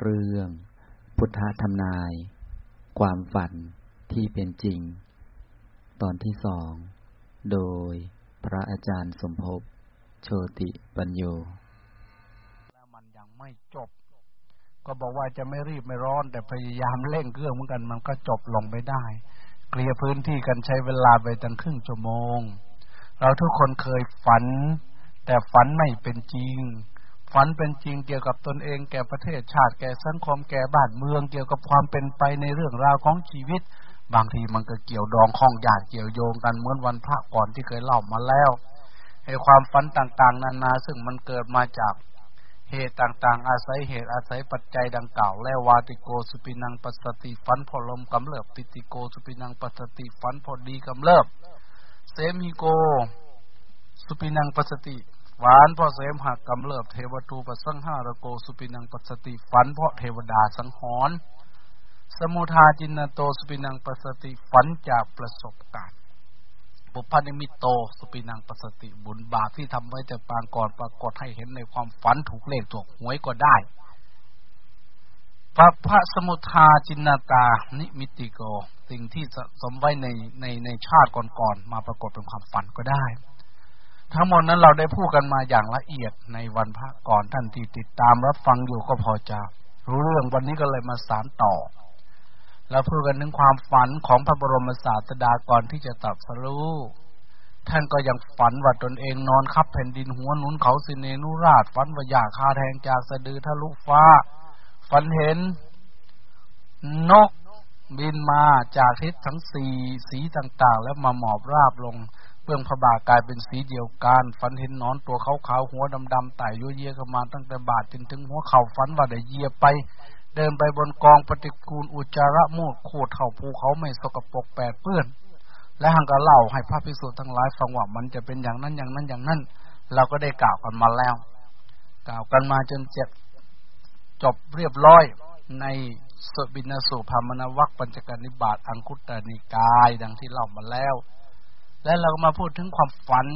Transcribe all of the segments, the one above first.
เรื่อง พุทธธรรมนาย ความฝันที่เป็นจริง ตอนที่สอง โดยพระอาจารย์สมภพโชติปัญโย แล้วมันยังไม่จบ ก็บอกว่าจะไม่รีบไม่ร้อน แต่พยายามเร่งเครื่องเหมือนกันมันก็จบลงไม่ได้ เคลียร์พื้นที่กันใช้เวลาไปตั้งครึ่งชั่วโมง เราทุกคนเคยฝัน แต่ฝันไม่เป็นจริง ฝันเป็นจริงเกี่ยวกับตนเองแก่ประเทศชาติแก่สังคมแก่บ้านเมืองเกี่ยวกับความเป็นไปในเรื่องราวของชีวิต บางทีมันก็เกี่ยวดองข้องญาติเกี่ยวโยงกันเหมือนวันพระก่อนที่เคยเล่ามาแล้วไอ้ความฝันต่างๆ นานาซึ่งมันเกิดมาจากเหตุต่างๆ อาศัยเหตุอาศัยปัจจัยดังกล่าวแล้ววาติโกสุปินังปัสสติฝันพอลมกำเริบปิติโกสุปินังปัสสติฝันพอดีกำเริบเสมหิโก สุปินังปัสสติ ฝันเพราะเสมหะกำเริบเทวตูปสังหารโกสุปินังปัสสติฝันเพราะเทวดาสังหรณ์สมุทาจิณโณ สุปินังปัสสติฝันจากประสบการณ์บุพนิมิตโตสุปินังปัสสติบุญบาปที่ทำไว้แต่ปางก่อนปรากฏให้เห็นในความฝันถูกเลขถูกหวยก็ได้พระพระสมุทาจินตานิมิติโก สิ่งที่สมไว้ในในในชาติก่อนๆมาปรากฏเป็นความฝันก็ได้ ทั้งหมดนั้นเราได้พูดกันมาอย่างละเอียดในวันพระก่อนท่านที่ติดตามรับฟังอยู่ก็พอจะรู้เรื่องวันนี้ก็เลยมาสารต่อ แล้วพูดกันถึงความฝันของพระบรมศาสดาก่อนที่จะตรัสรู้ท่านก็ยังฝันว่าตนเองนอนคับแผ่นดินหัวหนุนเขาสินเนนุราช ฝันว่าอยากคาแทงจากสะดือทะลุฟ้า ฝันเห็น นกบินมาจากทิศทั้งสี่สีต่างๆ แล้วมาหมอบราบลง เบื้องพระบาทกลายเป็นสีเดียวกัน ฝันเห็นนอนตัวขาวๆหัวดำๆไต่ยั่วเยี่ยเข้ามาตั้งแต่บาทจนถึงหัวเข่าฝันว่าได้เยียไป เดินไปบนกองปฏิกูลอุจาระมูดโคดเท่าภูเขาไม่สกปรกแปดเปื้อน และหังก็เล่าให้พระภิกษุทั้งหลายฟังว่ามันจะเป็นอย่างนั้นอย่างนั้นอย่างนั้น เราก็ได้กล่าวกันมาแล้ว กล่าวกันมาจนเจ็บจบเรียบร้อยในสบินสุภามนวัคปัญจการนิบาตอังคุตตนิกาย ดังที่เล่ามาแล้ว และเราก็มาพูดถึงความฝัน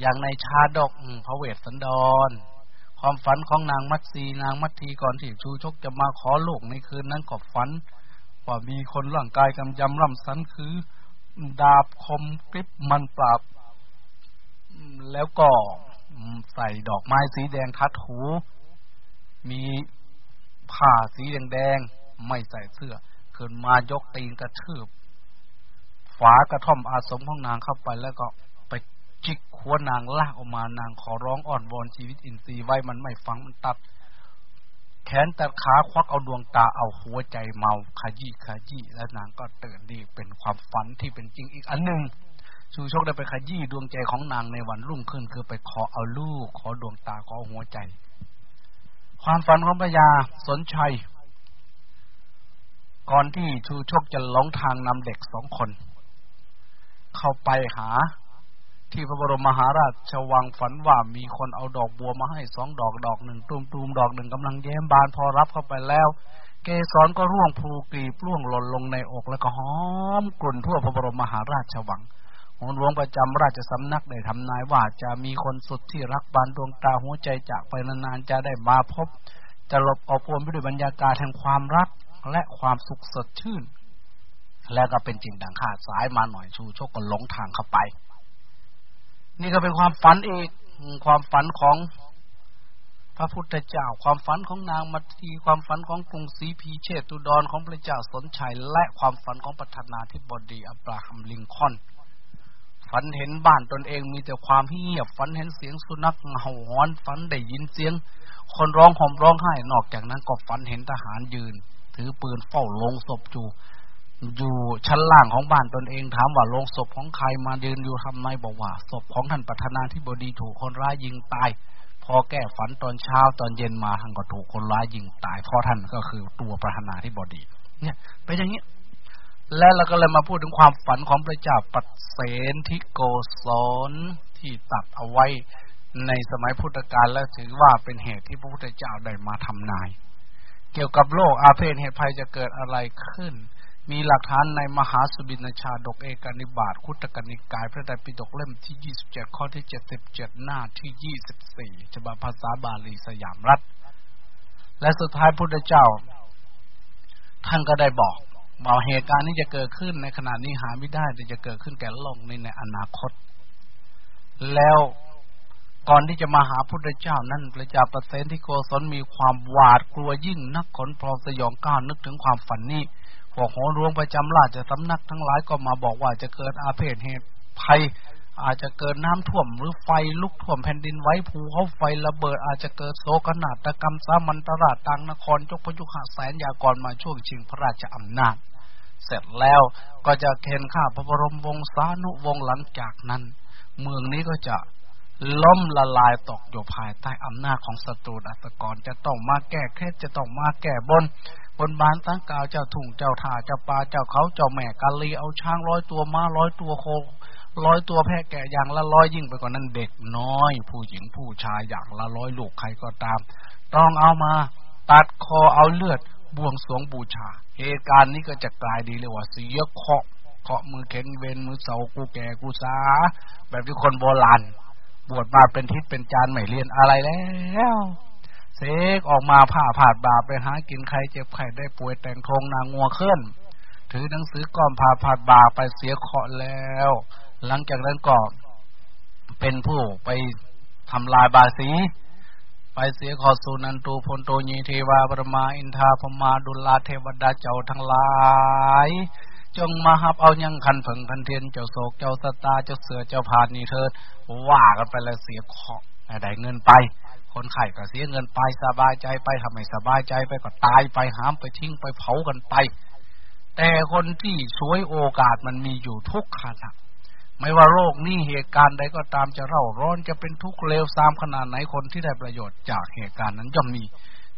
อย่างในชาดกพระเวสสันดร ความฝันของนางมัตสีนางมัตทีก่อนที่ชูชกจะมาขอลูกในคืนนั้นก็ฝัน ว่ามีคนร่างกายกำยำร่ำสันคือ ดาบคมกริบมันปราบ แล้วก็ใส่ดอกไม้สีแดงทัดหู มีผ้าสีแดงแดงไม่ใส่เสื้อขึ้นมายกตีนกระทืบ ฝากระท่อมอาสมของนางเข้าไปแล้วก็ไปจิกหัวนางลากออกมานางขอร้องอ่อนวอนชีวิตอินทรีย์ไว้มันไม่ฟังมันตัด แขนตัดขาควักเอาดวงตาเอาหัวใจเมาขยี้ขยี้แล้วนางก็เตือนดีเป็นความฝันที่เป็นจริงอีกอันหนึ่งชูโชคได้ไปขยี้ดวงใจของนางในวันรุ่งขึ้น คือไปขอเอาลูก ขอดวงตาขอหัวใจ ความฝันของพญาสนชัย ก่อนที่ชูโชคจะหลงทางนำเด็กสองคน เข้าไปหา ที่พระบรมมหาราชวังฝันว่ามีคนเอาดอกบัวมาให้สองดอกดอกหนึ่งตูมตูมดอกหนึ่งกำลังแย้มบานพอรับเข้าไปแล้ว เกสรก็ร่วงพูกรีบร่วงหล่นลงในอกแล้วก็หอมกลุ่นทั่วพระบรมมหาราชวังองหลวงประจำราชสำนักได้ทำนายว่าจะมีคนสุดที่รักบานดวงตาหัวใจจากไปนานๆจะได้มาพบ จะหลบอบอวลไปด้วยบรรยากาศแห่งความรักและความสุขสดชื่น และก็เป็นจริงดังขาดสายมาหน่อยชูโชคก็หลงทางเข้าไป นี่ก็เป็นความฝันอีกความฝันของพระพุทธเจ้า ความฝันของนางมัตทีความฝันของกรุงศรีพีเชตุดรของพระเจ้าสนชัย และความฝันของประธานาธิบดีอับราฮัมลิงคอน ฝันเห็นบ้านตนเองมีแต่ความเงียบฝันเห็นเสียงสุนัขเห่าหอนฝันได้ยินเสียง คนร้องห่มร้องไห้นอกจากนั้นก็ฝันเห็นทหารยืน ถือปืนเฝ้าลงศพจู อยู่ชั้นล่างของบ้านตนเองถามว่าโลงศพของใครมาเดินอยู่ทำไมบอกว่าศพของท่านประธานาธิบดีถูกคนร้ายยิงตาย พอแก้ฝันตอนเช้าตอนเย็นมาท่านก็ถูกคนร้ายยิงตายเพราะท่านก็คือตัวประธานาธิบดี เนี่ยเป็นอย่างนี้ และเราก็เลยมาพูดถึงความฝันของพระเจ้าปัตเสนทิโกศลที่ตัดเอาไว้ในสมัยพุทธกาลและถือว่าเป็นเหตุที่พระพุทธเจ้าได้มาทำนาย เกี่ยวกับโลกอาเพศเหตุภัยจะเกิดอะไรขึ้น มีหลักฐานในมหาสุบินชาดกเอกนิบาตคุตกนิกายพระไตรปิฎกเล่มที่ 27 ข้อที่ 77 หน้าที่ 24ฉบับภาษาบาลีสยามรัฐ และสุดท้ายพุทธเจ้า ท่านก็ได้บอกว่าเหตุการณ์นี้จะเกิดขึ้นในขณะนี้หาไม่ได้แต่จะเกิดขึ้นแก่โลกในในอนาคต แล้วก่อนที่จะมาหาพุทธเจ้านั้นพระเจ้าประเสนที่โกศลมีความหวาดกลัวยิ่งนักขนพรสยองก้าวนึกถึงความฝันนี้ พวกโหรวงประจำราชสำนักทั้งหลายก็มาบอกว่าจะเกิดอาเพศเหตุภัย อาจจะเกิดน้ำท่วมหรือไฟลุกท่วมแผ่นดินไว้ภูเขาไฟระเบิด อาจจะเกิดโศกนาฏกรรมสามันตราตังนครจกพยุหะแสนยากรมาช่วงชิงพระราชอำนาจ เสร็จแล้วก็จะเข็นข้าพระบรมวงศานุวงศ์หลังจากนั้น เมืองนี้ก็จะล้มละลายตกอยู่ภายใต้อำนาจของศัตรูอัตกรจะต้องมาแก้เคล็ดจะต้องมาแก้บน บนบานตั้งกาวเจ้าทุ่งเจ้าท่าเจ้าป่าเจ้าเขาเจ้าแม่กาลีเอาช้างร้อยตัวม้าร้อยตัวโคร้อยตัวแพะแกะอย่างละร้อยยิ่งไปกว่านั้นเด็กน้อย ผู้หญิงผู้ชายอย่างละร้อยลูกใครก็ตาม ต้องเอามา ตัดคอเอาเลือดบวงสวงบูชา เหตุการณ์นี้ก็จะกลายดีเลยว่าเสียเคาะเคาะมือเข็นเวนมือเสากูแก่กูสาแบบที่คนโบราณบวชมาเป็นทิศเป็นจานไม่เรียนอะไรแล้ว กออกมาผ่าผาดบาปไปหากินใครเจ็บไข้ได้ป่วยแต่งทงนางงัวขึ้นถือหนังสือก้อมผ่าผาดบาปไปเสียเคาะแล้ว หลังจากนั้นก็เป็นผู้ไปทำลายบาสีไปเสียขอสุนันตูพลโตยีเทวาปรมาอินทาพมาดุลาเทวดาเจ้าทั้งหลาย จงมาหับเอายังคันผึ่งคันเทียนเจ้าโศกเจ้าสตาเจ้าเสือเจ้าพานนี่เถิดว่ากันไปแล้วเสียขอได้เงินไป คนไข่ก็เสียเงินไปสบายใจไปทำไมสบายใจไปก็ตายไปหามไปทิ้งไปเผากันไป แต่คนที่สวยโอกาสมันมีอยู่ทุกขณะไม่ว่าโรคนี้เหตุการณ์ใดก็ตามจะเร่าร้อนจะเป็นทุกข์เลวซามขนาดไหนคนที่ได้ประโยชน์จากเหตุการณ์นั้นย่อมมี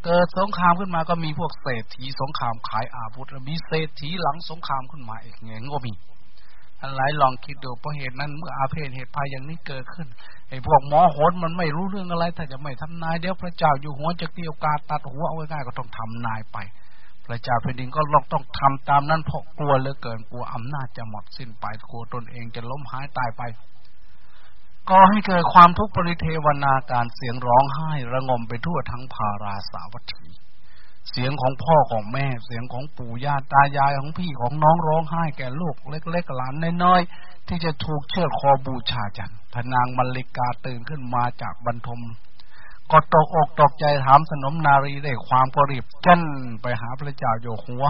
เกิดสงครามขึ้นมาก็มีพวกเศรษฐีสงครามขายอาวุธมีเศรษฐีหลังสงครามขึ้นมาอีกเงี้ยก็มี อะไรลองคิดดูเพราะเหตุนั้นเมื่ออาเพศเหตุภัยอย่างนี้เกิดขึ้นไอ้พวกหมอโหนมันไม่รู้เรื่องอะไร ถ้าจะไม่ทำนายเดี๋ยวพระเจ้าอยู่หัวจะเกี่ยวกาตัดหัวเอาไว้ง่ายก็ต้องทำนายไป พระเจ้าแผ่นดินก็ลองต้องทำตามนั้นเพราะกลัวเหลือเกินกลัวอำนาจจะหมดสิ้นไปกลัวตนเองจะล้มหายตายไปก็ให้เกิดความทุกข์ปริเทวนาการเสียงร้องไห้ระงมไปทั่วทั้งพาราสาวัตถี เสียงของพ่อของแม่ เสียงของปู่ย่าตายายของพี่ของน้องร้องไห้แก่ลูกเล็กๆหลานน้อยๆที่จะถูกเชือดคอบูชาจันพนางมัลลิกาตื่นขึ้นมาจากบรรทมก็ตกอกตกใจถามสนมนารีได้ความกรีบเจ้นไปหาพระเจ้าโยหัว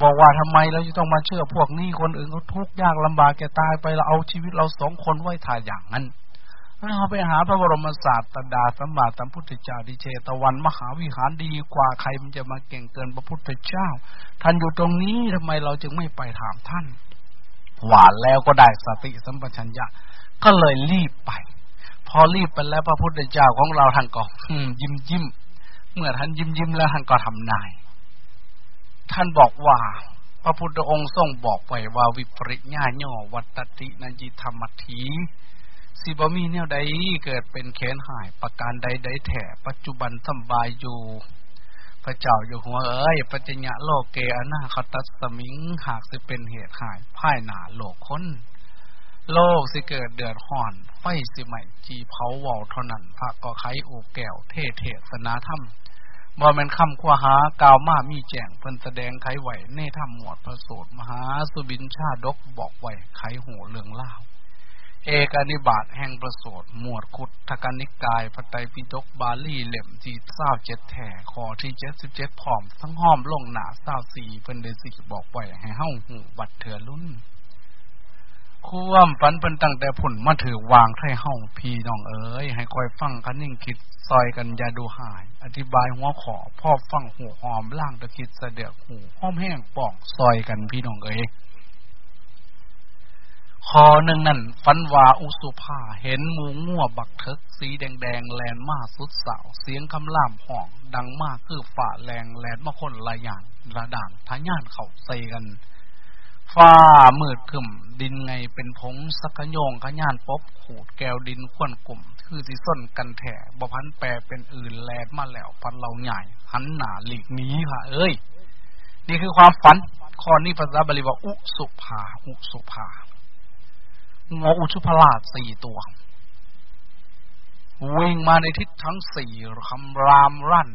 บอกว่าทำไมเราจะต้องมาเชื่อพวกนี้คนอื่นเขาทุกข์ยากลำบากแกตายไปเราเอาชีวิตเราสองคนไว้ถ่ายอย่างนั้น เราไปหาพระบรมศาสดาสัมมาสัมพุทธเจ้าดิเชตวันมหาวิหารดีกว่าใครมันจะมาเก่งเกินพระพุทธเจ้า ท่านอยู่ตรงนี้ทำไมเราจึงไม่ไปถามท่าน หวานแล้วก็ได้สติสัมปชัญญะ ก็เลยรีบไป พอรีบไปแล้วพระพุทธเจ้าของเราท่านก็ยิ้มยิ้มเมื่อท่านยิ้มยิ้มแล้วท่านก็ทำนาย ท่านบอกว่าพระพุทธองค์ทรงบอกไว้ว่าวิปริญญาโยวัตตินยิธรรมที สิบมีแนวใดเกิดเป็นแขนหาย ประการใดใดแถปัจจุบันสบายอยู่ พระเจ้าอยู่หัวเอ้ยปัจญะโลกเกอนาคตัสมิง หากสิเป็นเหตุหายพ่ายหนาโลกคนโลกสิเกิดเดือดห่อน ไฟสิใหม่จีเผาเวาเท่านั้นพระก็ไขโอแก้วเทเทศนาธรรมบ่แม่นคำขวาหากาวมามีแจงเพิ่นแสดงไขไหวเนธรรมหมวดพระโสดมหาสุบินชาดกบอกไว้ไขหูเรืองเล่า เอกนิบาตแห่งประสูตรหมวดขุดทกนิกายพระไตรปิฎกบาลีเล่มที่เศร้าเจ็ดแถ่คอที่เจ็ดสิบเจ็ดพร้อม ทั้งห้อมลงหนาเศร้าสี่เพิ่นเดสิบอกไว้ให้เฮ้าหูบัดเถื่อลุ่นควมฝันเป็นตั้งแต่ผุ่นมาถือวางให้เฮ้าพี่น้องเอ๋ยให้คอยฟังกันนิ่งคิดซอยกันยาดูหาย อธิบายหัวขอพ่อฟังหูหอมล่างตะคิดเสด็จหูห้อมแห้งป่องซอยกันพี่น้องเอ๋ย คอหนึ่งนั่นฟันวาอุสุภาเห็นมูง่วบักเทกสีแดงแดงแลนมาสุดสาว เสียงคำล่ามห่อง ดังมากคือฝ่าแรงแลนมาคนละอย่างระด่างทะย่านเขาใส่กันฟ้ามืดขึ้นดินไงเป็นผงสักโยงขย่านปบขูดแก้วดินขวนกลุ่ม คือสิส้นกันแถบพันแปรเป็นอื่นแลนมาแล้วพันเราใหญ่หันหนาหลีกนี้ค่ะ เอ้ย นี่คือความฝันข้อนี้ภาษาบาลีว่าอุสุภาอุสุภา งูอุชุพลาดสี่ตัว วิ่งมาในทิศทั้งสี่คำรามรั่น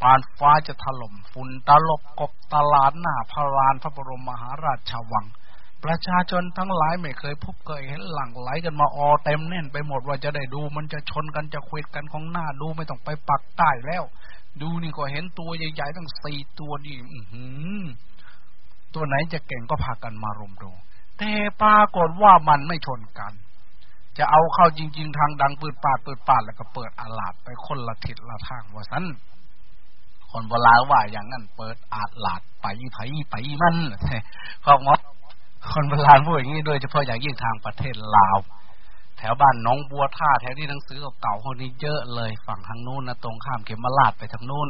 ปานฟ้าจะถล่มฝุ่นตลบกบตลาดหน้าพระลานพระบรมมหาราชวัง ประชาชนทั้งหลายไม่เคยพบเคยเห็นหลั่งไหลกันมาออเต็มแน่นไปหมดว่าจะได้ดูมันจะชนกันจะคุยกันของหน้าดูไม่ต้องไปปักใต้แล้ว ดูนี่ก็เห็นตัวใหญ่ๆตั้งสี่ตัวนี่ตัวไหนจะเก่งก็พากันมารวมดู แต่ปรากฏว่ามันไม่ชนกัน จะเอาเข้าจริง ๆ ทางดังปืดปาดปืดปาดแล้วก็เปิดอาลาดไปคนละทิศละทางว่าสันคนโบราณว่าอย่างนั้นเปิดอาลาดไปไผไปมันเขางดคนโบราณพูดอย่างนี้โดยเฉพาะอย่างยิ่งทางประเทศลาวแถวบ้านน้องบัวท่าแถวที่หนังสือเก่าๆคนนี้เยอะเลยฝั่งทางนู้นนะตรงข้ามเขมราชไปทางนู้น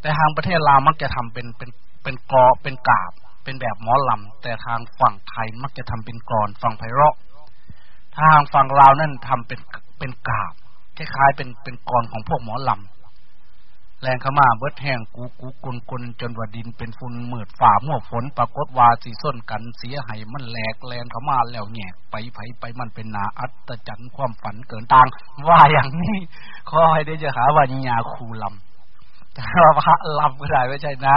แต่ทางประเทศลาวมักจะทำเป็นเป็นเป็นกอเป็นกาบ เป็นแบบหมอลำ แต่ทางฝั่งไทยมักจะทำเป็นกรอนฝั่งไพเราะ ทางฝั่งลาวนั่นทำเป็นเป็นกาบคล้ายๆเป็นเป็นกรอนของพวกหมอลำแรงข้ามาเบิดแห้งกูกูกุนกุนจนว่าดินเป็นฝุ่นมืดฝ่ามั่วฝนปรากฏว่าสีส้นกันเสียหายมันแหลกแลนเข้ามาแล้วแงกไปไผไปมันเป็นนาอัตจันความฝันเกินต่าง ว่าอย่างนี้ขอให้ได้จะหาว่าญาคูลำแต่ว่าพระลำก็ได้ไม่ใช่นะ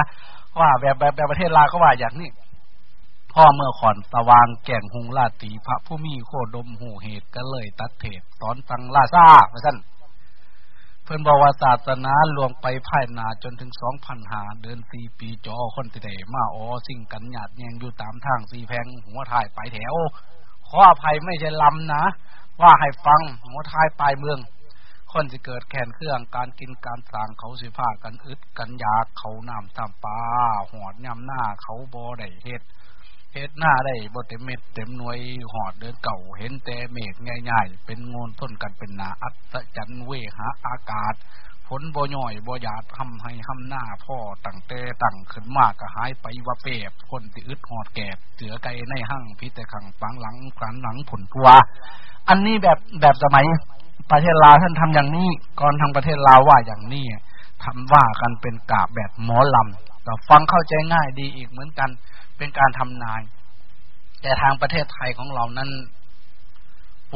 ว่าแบบแบบแบบประเทศลาวก็ว่าอย่างนี้พ่อเมื่อขอนสว่างแก่งหงลาตีพระผู้มีโคดมหูเหตุก็เลยตัดเทศสอนตังลาซาเพราะฉะนั้นเพื่อนบอกว่าศาสนาลวงไปภายนาจนถึงสองพันหาเดินสี่ปีจอคนติเดมาอ๋อสิ่งกันหยาดเนียงอยู่ตามทางสี่แพงหัวถ่ายไปแถว ขออภัยไม่ใช่ลำนะ ว่าให้ฟังหัวท้ายปลายเมือง คนจะเกิดแขนเครื่องการกินการสางเขาสิผ้ากันอึดกันยาเขาน้ำตามปลาหอดย่ำหน้าเขาบอได้เฮ็ดเฮ็ดหน้าได้บเต็มเม็ดเต็มหน่วยหอดเดินเก่าเห็นแต่เมฆง่ายๆ เป็นงนต้นกันเป็นนาอัศจันเวหาอากาศฝนบ่ย่อยบ่หยาดทำให้ทำหน้าพ่อตั้งแต่ตั้งขึ้นมากก็หายไปว่าเปบคนที่อึดหอดแกบเสือไก่ในห้างพิแต่ขังฝังหลังขันหลังผลตัว อันนี้แบบแบบสมัย ประเทศลาวท่านทำอย่างนี้ก่อนทางประเทศลาวว่าอย่างนี้ทำว่ากันเป็นกาบแบบหมอลำแต่ฟังเข้าใจง่ายดีอีกเหมือนกัน เป็นการทำนาย แต่ทางประเทศไทยของเรานั้น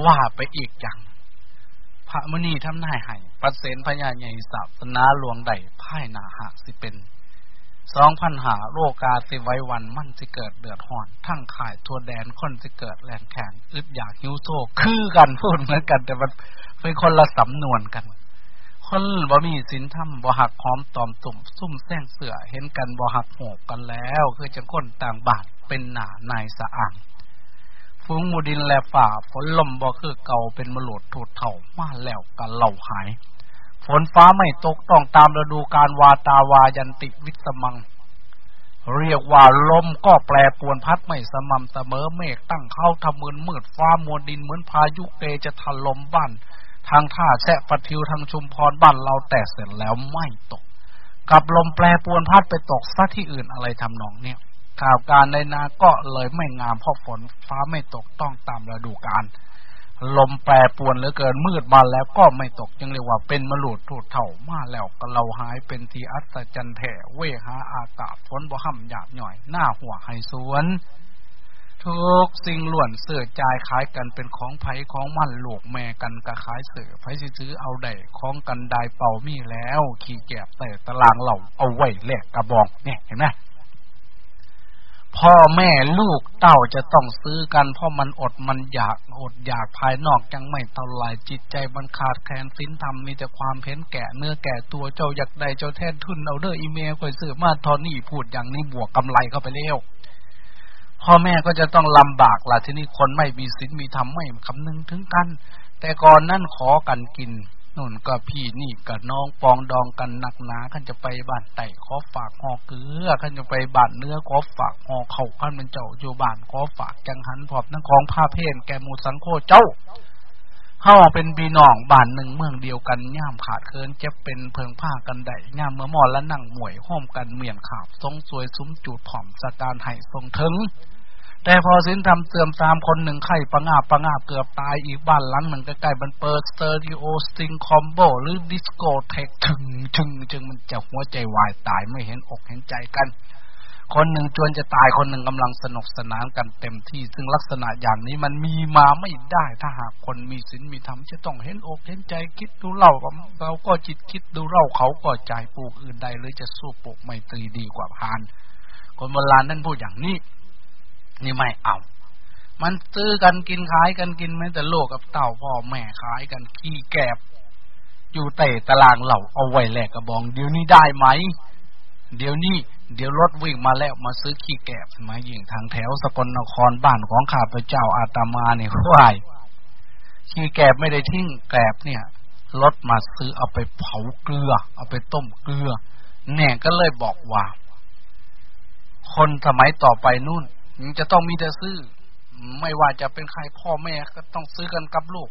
ว่าไปอีกอย่าง พระมณีทำนายให้ปัสเสนพญาใหญ่ศาสนาหลวงใดพ่ายนาหักสิเป็นสองพันหาโรกาสิไว้วันมั่นสิเกิดเดือดห่อน ทั้งขายทัวแดนคนสิเกิดแลนแขนอึดอยากหิวโซคือกันพูดเหมือนกันแต่มัน เป็นคนละสำนวนกัน คนบ่มีสินธรรมบ่หักหอมตอมตุ่มซุ่มแซงเสือเห็นกันบ่หักโหกกันแล้ว คือจังคนต่างบาทเป็นหนานายสะอ่างฟุ้งมูดินแลฝ่าฝนลมบ่คือเก่าเป็นมโลดถูดเถ่ามาแล้วกันเหล่าหาย ฝนฟ้าไม่ตกต้องตามฤดูการวาตาวายันติวิสมัง เรียกว่าลมก็แปรปวนพัดไม่สม่ำเสมอเมฆตั้งเข้าทำเมืนมืดฟ้ามวลดินเหมือนพายุเกจะถล่มบ้าน ทางท่าแสะปะทิวทางชุมพรบ้านเราแต่เสร็จแล้วไม่ตก กับลมแปรปวนพัดไปตกซะที่อื่นอะไรทำนองเนี่ยข่าวการในนาก็เลยไม่งามเพราะฝนฟ้าไม่ตกต้องตามฤดูกาลลมแปรปวนเหลือเกินมืดมาแล้วก็ไม่ตกยังเรียกว่าเป็นมลุดถูดเถ่ามาแล้วก็เราหายเป็นทีอัศจรรย์แถ่เวหาอากาศฝนบ่ห่ำหยาบหน่อย หน้าหัวไฮสวน ทุกสิ่งล้วนเสื่อจ่ายขายกันเป็นของไผของมั่นลูกแม่กันกระขายเสือไผสิซื้อเอาได้ของกันได้เป่ามีแล้ว ขี่แกบแต่ตารางเหล่าเอาไว้แหลกกระบอกเนี่ยเห็นไหมพ่อแม่ลูกเต้าจะต้องซื้อกันเพราะมันอดมันอยากอดอยากภายนอกยังไม่เท่าไรจิตใจมันขาดแคลนสินธรรมมีแต่ความเพ้นแก่เนื้อแก่ตัวเจ้าอยากได้เจ้าแทนทุนเอาเด้ออีเมลคอยซื้อมาทอนนี่พูดอย่างนี้บวกกำไรเข้าไปเร็ว พ่อแม่ก็จะต้องลำบากล่ะที่นี่คนไม่มีสินมีธรรมไม่คำนึงถึงกัน แต่ก่อนนั่นขอกันกินนู่นก็พี่นี่กับน้องปองดองกันหนักหนาขันจะไปบ้านไต่ขอฝากหอเกลือขันจะไปบ้านเนื้อขอฝากหอเข่าขันเป็นเจ้าอยู่บ้านขอฝากจังหันพอบนั่งของผ้าเพนแกมูสังโคเจ้าเฮาเป็นบีน้องบ้านหนึ่งเมืองเดียวกันย่ามขาดเคินเจ็บเป็นเพิงผ้ากันได้ย่ามเมื่อมอและนั่งหมวยห้อมกันเมียนขาบทรงสวยซุ้มจูดถ่อมสการไห้ทรงถึง แต่พอศีลธรรมเสื่อมสามคนหนึ่งไข่ประงาบประงาบเกือบตายอีกบ้านหลังหนึ่งใกล้ๆมันเปิดสเตอริโอ string combo หรือ discotheque ถึงถึงจึงมันจะหัวใจวายตายไม่เห็นอกเห็นใจกัน คนหนึ่งจวนจะตายคนหนึ่งกำลังสนุกสนานกันเต็มที่ ซึ่งลักษณะอย่างนี้มันมีมาไม่ได้ ถ้าหากคนมีศีลมีธรรมจะต้องเห็นอกเห็นใจคิดดูเล่าเราก็จิตคิดดูเล่าเขาก็ใจปลูกอื่นใดหรือจะสู้ปลูกไมตรีดีกว่าพาล คนโบราณนั่นพูดอย่างนี้ นี่ไม่เอา มันซื้อกันกินขายกันกินแม้แต่โลกกับเต่าพ่อแม่ขายกันขี้แกบ อยู่เตะตารางเหล่าเอาไว้แลกกระบอง เดี๋ยวนี้ได้ไหม เดี๋ยวนี้เดี๋ยวรถวิ่งมาแล้วมาซื้อขี้แกบมายิงทางแถวสกลนครบ้านของข้าพเจ้าอาตมาเนี่ยควายขี้แกบไม่ได้ทิ้งแกบเนี่ยรถมาซื้อเอาไปเผาเกลือ เอาไปต้มเกลือ แน่ก็เลยบอกว่า คนสมัยต่อไปนู่น จะต้องมีแต่ซื้อ ไม่ว่าจะเป็นใครพ่อแม่ก็ต้องซื้อกันกับลูก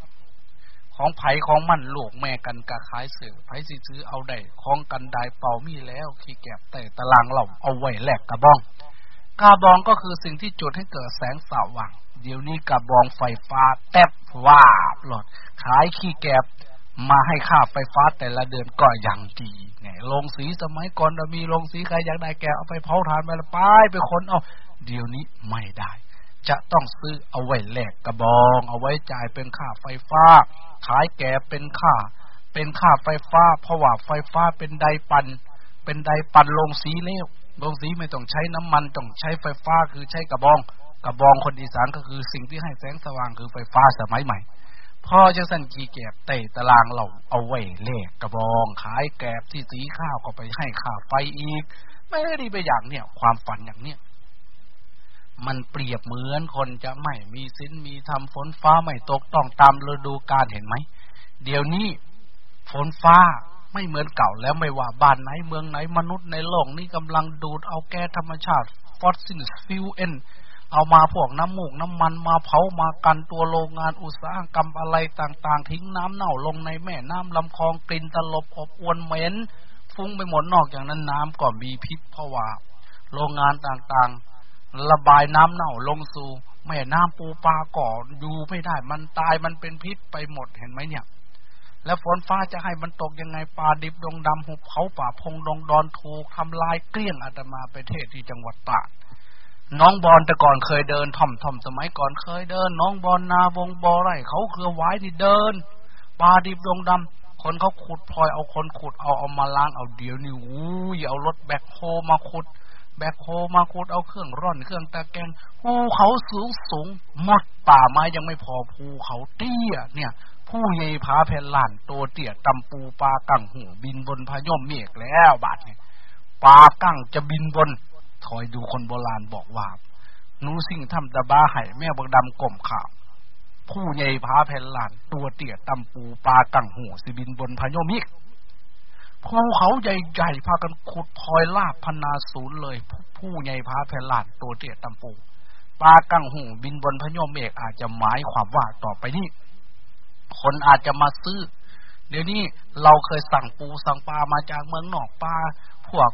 ของไผของมันลูกแม่กันกะขายเสือไผสิซื้อเอาได้ของกันได้เป่ามีแล้วขี้แกบแต่ตารางเหล่าเอาไว้แหลกกระบองกระบองก็คือสิ่งที่จุดให้เกิดแสงสว่าง เดี๋ยวนี้กระบองไฟฟ้าแทบว่าหลอด ขายขี้แกบมาให้ค่าไฟฟ้าแต่ละเดือนก็ยังดีไงลงสีสมัยก่อนเรามีลงสีใครอยากได้แกเอาไปเผาถ่านไปละไปไปคนเอา เดี๋ยวนี้ไม่ได้ จะต้องซื้อเอาไว้แลกกระบอง เอาไว้จ่ายเป็นค่าไฟฟ้า ขายแก่เป็นค่า เป็นค่าไฟฟ้า เพราะว่าไฟฟ้าเป็นไดปัน เป็นไดปันลงสีเล้วลงสีไม่ต้องใช้น้ำมันต้องใช้ไฟฟ้าคือใช้กระบอง กระบองคนอีสานก็คือสิ่งที่ให้แสงสว่างคือไฟฟ้าสมัยใหม่พ่อจะสั่นกีแกบเตะตารางเราเอาไว้เลกกระบอง ขายแกบที่สีข้าวก็ไปให้ค่าไฟอีก ไม่ได้ดีไปอย่างเนี่ย ความฝันอย่างเนี้ย มันเปรียบเหมือนคนจะไม่มีสินมีทำฝนฟ้าไม่ตกต้องตามฤดูกาลเห็นไหม เดี๋ยวนี้ฝนฟ้าไม่เหมือนเก่าแล้วไม่ว่าบ้านไหนเมืองไหนมนุษย์ในโลกนี้กำลังดูดเอาแก๊สธรรมชาติฟอสซิลฟิวเอนเอามาพวกน้ำมูกน้ำมันมาเผามากันตัวโรงงานอุตสาหกรรมอะไรต่าง ๆ ทิ้งน้ำเน่าลงในแม่น้ำลำคลองกลิ่นตลบอบอวนเหม็นฟุ้งไปหมดนอกจากนั้นน้ำก็มีพิษเพราะว่าโรงงานต่างๆ ระบายน้ำเน่าลงสู่แม่น้ำปูปลาก่ออยู่ไม่ได้ มันตายมันเป็นพิษไปหมดเห็นไหมเนี่ย แล้วฝนฟ้าจะให้มันตกยังไงปลาดิบดงดำหุบเขาป่าพงดงดอนถูกทำลายเกลี้ยงอาตมาไปเทศที่จังหวัดตากน้องบอลแต่ก่อนเคยเดินท่อมท่อมสมัยก่อนเคยเดิน น้องบอลนาวงบอไรเขาเครือไว้นี่เดินปลาดิบดงดำคนเขาขุดพลอยเอาคนขุดเอาเอามาล้างเอาเดี๋ยวนี่อู้ยเอารถแบคโฮมาขุด แบกโฮมาขุดเอาเครื่องร่อนเครื่องตะแกงภูเขาสูงสูงหมดป่าไม้ยังไม่พอภูเขาเตี้ยเนี่ย ผู้ใหญ่ผาแผ่นลานตัวเตี้ยตำปูปลากังหูบินบนพาย่อมเมฆแล้วบาดเนี่ยปลากังจะบินบนถอยดูคนโบราณบอกว่านูสิ่งทำตะบ้าไห่แม่บักดำกลมข่าวผู้ใหญ่ผาแผ่นลานตัวเตี้ยตำปูปลากังหูสิบินบนพาย่อมเมฆ ภูเขาใหญ่ๆพากันขุดพลอยลาบพนาศูนย์เลย ผู้ใหญ่พาแผ่นลานตัวเตี้ยตำปูปลากังหูบินบนพญเมกอาจจะหมายความว่าต่อไปนี้คนอาจจะมาซื้อ เดี๋ยวนี้เราเคยสั่งปูสั่งปลามาจากเมืองนอกปลาพวก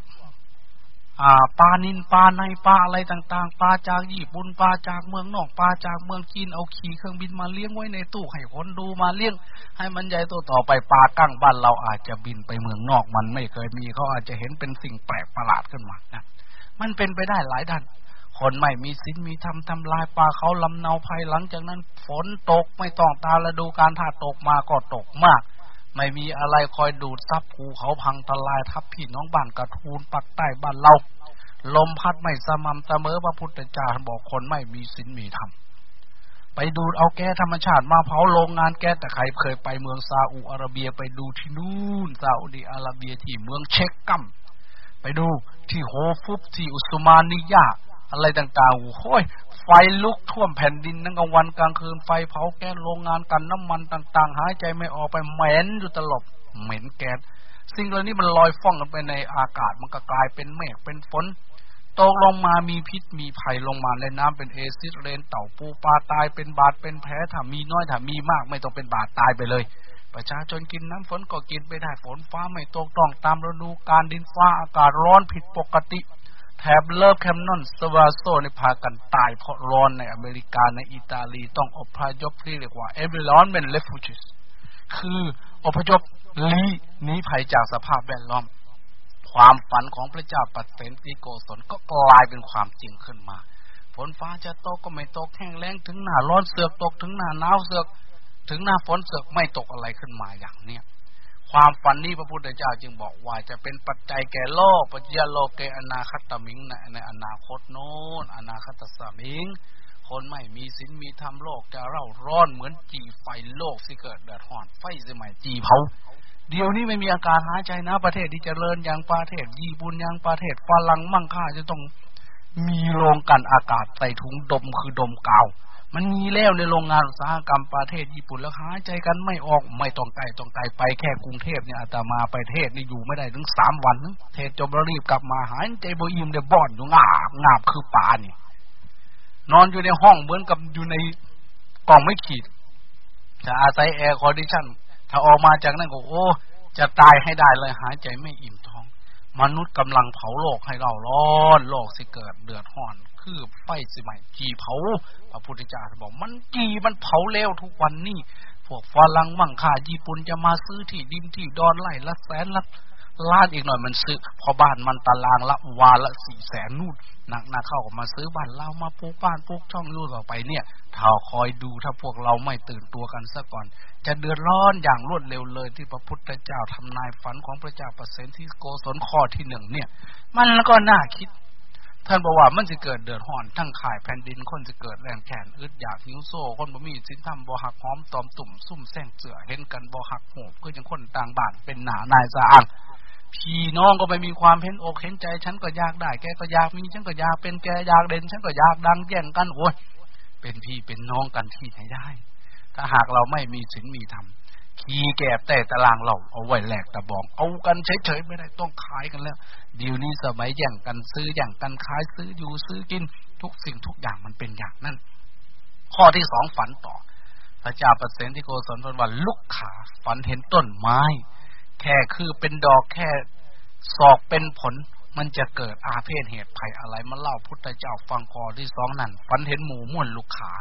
อ่าปลานินปลาในปลาอะไรต่าง ๆปลาจากญี่ปุ่นปลาจากเมืองนอกปลาจากเมืองจีนเอาขี่เครื่องบินมาเลี้ยงไว้ในตู้ให้คนดูมาเลี้ยง ให้มันใหญ่ตัวต่อไปปลากั้งบ้านเราอาจจะบินไปเมืองนอกมันไม่เคยมีเขาอาจจะเห็นเป็นสิ่งแปลกประหลาดขึ้นมานะมันเป็นไปได้หลายด้านคนไม่มีศีลมีธรรมทำลายปลาเขาลำเนาภัยหลังจากนั้น ฝนตกไม่ต้องตาละดูการถ้าตกมาก็ตกมาก ไม่มีอะไรคอยดูดซับภูเขาพังทลายทับพี่น้องบ้านกระทูนปักใต้บ้านเราลมพัดไม่สม่ำเสมอพระพุทธเจ้าบอกคนไม่มีศีลมีธรรมไปดูดเอาแก๊สธรรมชาติมาเผาโรงงานแก๊สแต่ใครเคยไปเมืองซาอุอาระเบียไปดูที่นู่นซาอุดีอาระเบียที่เมืองเช็กกัมไปดูที่โฮฟุบที่อุสมานิยา อะไรต่างๆโอ้ยไฟลุกท่วมแผ่นดินทั้งกลางวันกลางคืนไฟเผาแก๊สโรงงานกันน้ำมันต่าง ๆ หายใจไม่ออกไปเหม็นอยู่ตลบเหม็นแก๊สสิ่งเหล่านี้มันลอยฟ้องกันไปในอากาศมันก็กลายเป็นเมฆเป็นฝนตกลงมามีพิษมีภัยลงมาในน้ำเป็นเอซิดเรนเต่าปูปลาตายเป็นบาดเป็นแผลถ้ามีน้อยถ้ามีมากไม่ต้องเป็นบาดตายไปเลย ประชาชนกินน้ำฝนก็กินไปได้ฝนฟ้าไม่ตกต้องตามฤดูกาลดินฟ้าอากาศร้อนผิดปกติ แถบเลิฟแคมนอนสวาโซในพากันตายเพราะร้อนในอเมริกาในอิตาลีต้องอพยพที่เรียกว่าเอเวลอนเป็นเลฟูชิสคืออพยพลีนี้ภัยจากสภาพแวดล้อม ความฝันของพระเจ้าปัตเตนติโกศลก็กลายเป็นความจริงขึ้นมา ฝนฟ้าจะตกก็ไม่ตกแห้งแล้งถึงหน้าร้อนเสือกตกถึงหน้าหนาวเสือก ถึงหน้าฝนเสือกไม่ตกอะไรขึ้นมาอย่างเนี้ย ความฝันนี้พระพุทธเจ้าจึงบอกว่าจะเป็นปัจจัยแก่โลกปัจจยโลกเกอนาคตมิงในในอนาคตโน้นอนาคตสมิง คนไม่มีศีลมีธรรมโลกจะเร่าร้อนเหมือนจีไฟโลกสิเกิดเดือดร้อนไฟสมัยจีเผาเดี๋ยวนี้ไม่มีอาการหายใจนะ ประเทศที่จเจริญอย่างประเทศญี่ปุ่นอย่างประเทศฝรั่งมั่งค่าจะต้องมีโรงกันอากาศใส่ถุงดมคือดมกาว มันมีแล้วในโรงงานอุตสาหกรรมประเทศญี่ปุ่นแล้วหายใจกันไม่ออกไม่ต้องไกลต้องไกลไปแค่กรุงเทพเนี่ยอาตมาไปเทศนี่อยู่ไม่ได้ถึงสามวันนึงเทศจบแล้วรีบกลับมาหายใจบ่อิ่มเดี๋ยบ่อนอยู่งาบงาบคือป่านี่นอนอยู่ในห้องเหมือนกับอยู่ในกล่องไม่ขีดจะอาศัย air condition ถ้าออกมาจากนั้นก็โอ้จะตายให้ได้เลยหายใจไม่อิ่มท้อง มนุษย์กำลังเผาโลกให้เราร้อนโลกสิเกิดเดือดร้อน คือไฟสมัยจีเผา พระพุทธเจ้าบอก มันจีมันเผาเร็วทุกวันนี้พวกฝรั่งมั่งค่าญี่ปุ่นจะมาซื้อที่ดินที่ดอนไล่ละแสนละล้านอีกหน่อยมันซื้อ พอบ้านมันตารางละวาละสี่แสนนู่นนักนาเข้ามาซื้อบ้านเรามาปลูกบ้านปลูกช่องยู่ต่อไปเนี่ยถ้าคอยดูถ้าพวกเราไม่ตื่นตัวกันซะก่อน จะเดือดร้อนอย่างรวดเร็วเลยที่พระพุทธเจ้าทำนายฝันของพระเจ้าประเสนที่โกศลข้อที่หนึ่งเนี่ย มันแล้วก็น่าคิด ท่านบอกว่ามันจะเกิดเดือดร้อนทั้งข่ายแผ่นดินคนจะเกิดแรงแขนอึดอยากหิวโซ่คนบ่มีสินธรรมบ่หักหอมตอมตุ่มซุ่มแซงเสือเห็นกันบ่หักโหบก็ยังคนต่างบ้านเป็นหนานายสะอางพี่น้องก็ไม่มีความเห็นอกเห็นใจ ฉันก็อยากได้ แกก็อยากมีฉันก็อยากเป็นแกอยากเด่นฉันก็อยากดังแย่งกันโอ้ยเป็นพี่เป็นน้องกันที่ไหนได้ ถ้าหากเราไม่มีศีลมีธรรม ขี่แกบแต่ตารางเราเอาไว้แหลกตะบอง เอากันเฉยๆไม่ได้ต้องขายกันแล้วเดี๋ยวนี้สมัยแย่งกันซื้อแย่งกันขายซื้ออยู่ซื้อกิน ทุกสิ่งทุกอย่างมันเป็นอย่างนั้น ข้อที่สองฝันต่อ พระเจ้าประเสนที่โกศลพันวันลุกขาฝันเห็นต้นไม้ แค่คือเป็นดอกแค่ศอกเป็นผลมันจะเกิดอาเพศเหตุภัยอะไรมาเล่าพุทธเจ้าฟังคอที่สองนั่นฝันเห็นหมูม่วนลูกขา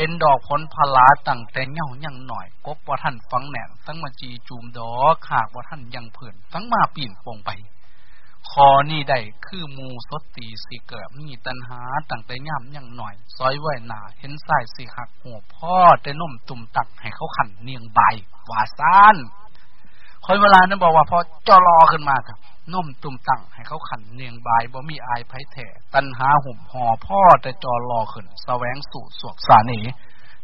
เป็นดอกผลพลาตั้งแต่เง่ายังหน่อยกบว่าท่านฟังแหน่ตั้งมาจีจูมดอกหากว่าท่านยังเผื่นตั้งมาปีนปงไป คอนี่ได้คือมูสตีสีเกิดมีตันหาตั้งแต่ย่ำยังหน่อย ซอยไว้หนาเห็นสายสีหักหัวพ่อแต่นุ่มตุ่มตักให้เขาขันเนียงใบว่าซานคอยเวลานั้นบอกว่าพอจอรอขึ้นมาครับ น่มตุ่มตังให้เขาขันเนียงบายบ่มีอายไผ่แถ่ตันหาหุ่มห่อพ่อแต่จอรอขึ้นสแสวงสู่สวกสานี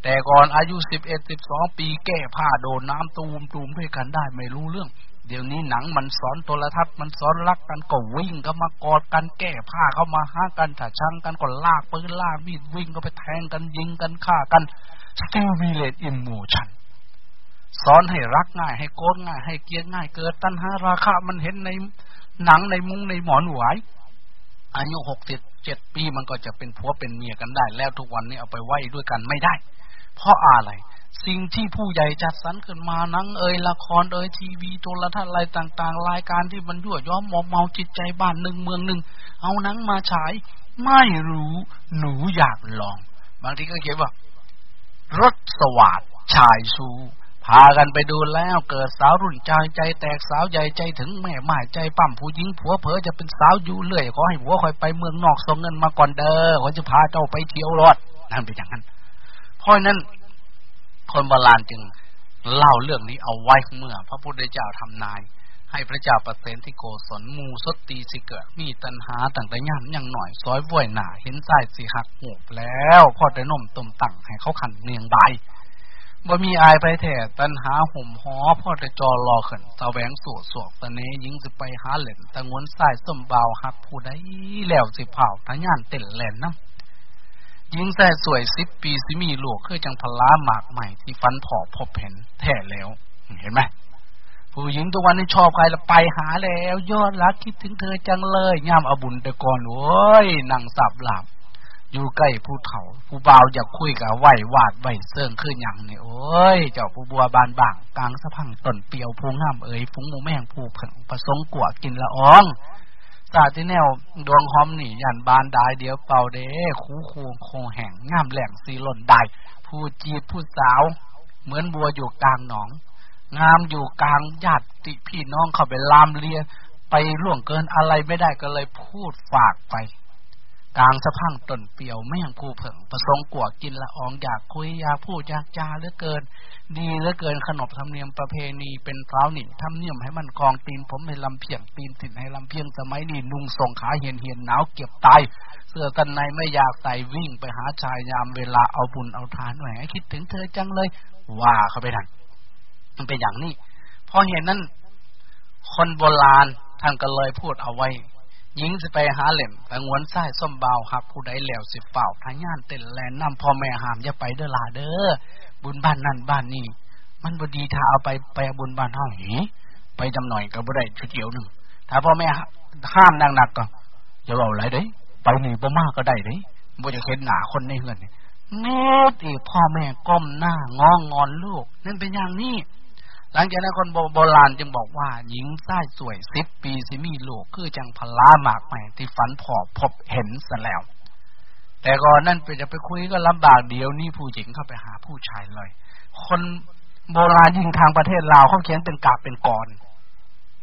แต่ก่อนอายุสิบเอ็ดสิบสองปีแก้ผ้าโดนน้ำตูมตูมด้วยกันได้ไม่รู้เรื่อง เดี๋ยวนี้หนังมันสอนโทรทัศน์มันสอนรักกันก็วิ่งก็มากอดกันแก้ผ้าเข้ามาห้ากันถ้าชังกันก็ลากปืนลากมีดวิ่งก็ไปแทงกันยิงกันฆ่ากัน still village emotion สอนให้รักง่ายให้โกรธง่ายให้เกลียดง่ายเกิด ตัณหาราคะมันเห็นใน หนังในมุ้งในหมอนหวายอายุหกสิบเจ็ดปีมันก็จะเป็นผัวเป็นเมียกันได้ แล้วทุกวันนี้เอาไปไว้ด้วยกันไม่ได้ เพราะอะไร สิ่งที่ผู้ใหญ่จัดสรรขึ้นมานังเอ่ยละครเอ่ยทีวีโทรทัศน์อะไรต่าง ๆ รายการที่มันยั่วย้อมมอมเมาจิตใจบ้านหนึ่งเมืองหนึ่งเอานังมาฉาย ไม่รู้หนูอยากลอง บางทีก็เขียนว่ารถสวัสดชายชู พากันไปดูแล้วเกิดสาวรุ่นใจใจแตกสาวใหญ่ใจถึงแม่หมายใจปั้มผู้หญิงผัวเผอจะเป็นสาวอยู่เรื่อยขอให้ผัวคอยไปเมืองนอกส่งเงินมาก่อนเด้อขอจะพาเจ้าไปเที่ยวรอดนั่นเป็นอย่างนั้นเพราะนั้น คนโบราณจึงเล่าเรื่องนี้เอาไว้เมื่อ พระพุทธเจ้าทำนาย ให้พระเจ้าประเสนที่โกศลมูสตีสิเกิดมีตันหาต่างแต่ย่ำยังหน่อยซอยว่วยหนาเห็นใจสีหักหูแล้วพ่อได้นมตุ่มตั้งให้เขาขันเนียงใบ บ่มีอายไปแท้ตันหาห่มหอพ่อจะจอรอขึ้นตะแหวงสวดสวกตะเนยิงสิไปหาเหล่นตะงวนสายส้มเบาหักผู้ใดแล้วสิเผาทะย่านเต้นแหลนน้ำยิงแส่สวยสิบปีสิมีลูกคือจังพลาหมากใหม่ที่ฟันผอพบเห็นแท้แล้ว เห็นไหมผู้หญิงตัววันนี้ชอบใครละไปหาแล้ว ยอดรักคิดถึงเธอจังเลยย่ามอบุญแต่ก่อนโว้ยนั่งสับหลับ อยู่ใกล้ผู้เฒ่า ผู้บ่าวอยากคุยกับไหววาดไหวเสื่องขึ้นอย่างนี่โอ้ย เจ้าผู้บัวบานบางกลางสะพังต้นเปียวผู้งามเอ๋ยฟุ้งหมูแม่งผู้ผึ่งประสงกวกินละอองสาที่แนวดวงหอมหนี่ยันบานไดายเดียวเป่าเด้คูคูโคแห่งงามแหล่งสีหล่นได้ผู้จีบผู้สาว เหมือนบัวอยู่กลางหนอง งามอยู่กลางญาติพี่น้องเข้าไปลามเลียไปล่วงเกินอะไรไม่ได้ก็เลยพูดฝากไป กลางสะพังต้นเปียวแม่งผู้เผิง ประสงกวกินละอองอยากคุยอยากพูดอยากจาเหลือเกิน ดีเหลือเกินขนบธรรมเนียมประเพณีเป็นเท้าหนิทำเนียมให้มันกองตีนผมให้ลำเพียงตีนสินให้ลำเพียงสมัยนี้นุ่งส่งขาเหียนเหียนหนาวเก็บตายเสื้อกันในไม่อยากใส่วิ่งไปหาชายยามเวลาเอาบุญเอาทานหน่อยคิดถึงเธอจังเลย ว่าเขาไปทันมันเป็นอย่างนี้พอเห็นนั้นคนโบราณท่านก็เลยพูดเอาไว้ ยิงสิไปหาเหล่มแต่งวนไส้ส้มเบาหักผู้ใดแล้วสิเฝ้าทายานเต้นแลนน้ำพ่อแม่หามอย่าไปเด้อลาเด้อบุญบ้านนั่นบ้านนี่มันบดีถ้าเอาไปไปบุญบ้านเฮาหีไปจำหน่อยก็บ่ได้ชุดเดียวหนึ่งถ้าพ่อแม่ห้ามนักหนักก็อย่าเอาไรเด้ไปหนีบ่มากก็ได้เด้บ่จะเห็นหนาคนในเฮือนนี่แม่ตีพ่อแม่ก้มหน้างองงอนลูก นั่นเป็นอย่างนี้ หลังจากนั้นคนโบราณจึงบอกว่า หญิงใต้สวยสิบปีสิมีลูกคือจังพลาหมากใหม่ที่ฝันพอบพบเห็นซะแล้ว แต่ก่อนนั่นไปจะไปคุยก็ลำบากเดียวนี่ผู้หญิงเข้าไปหาผู้ชายเลย คนโบราณยิงทางประเทศลาวเขาเขียนเป็นกาบเป็นกร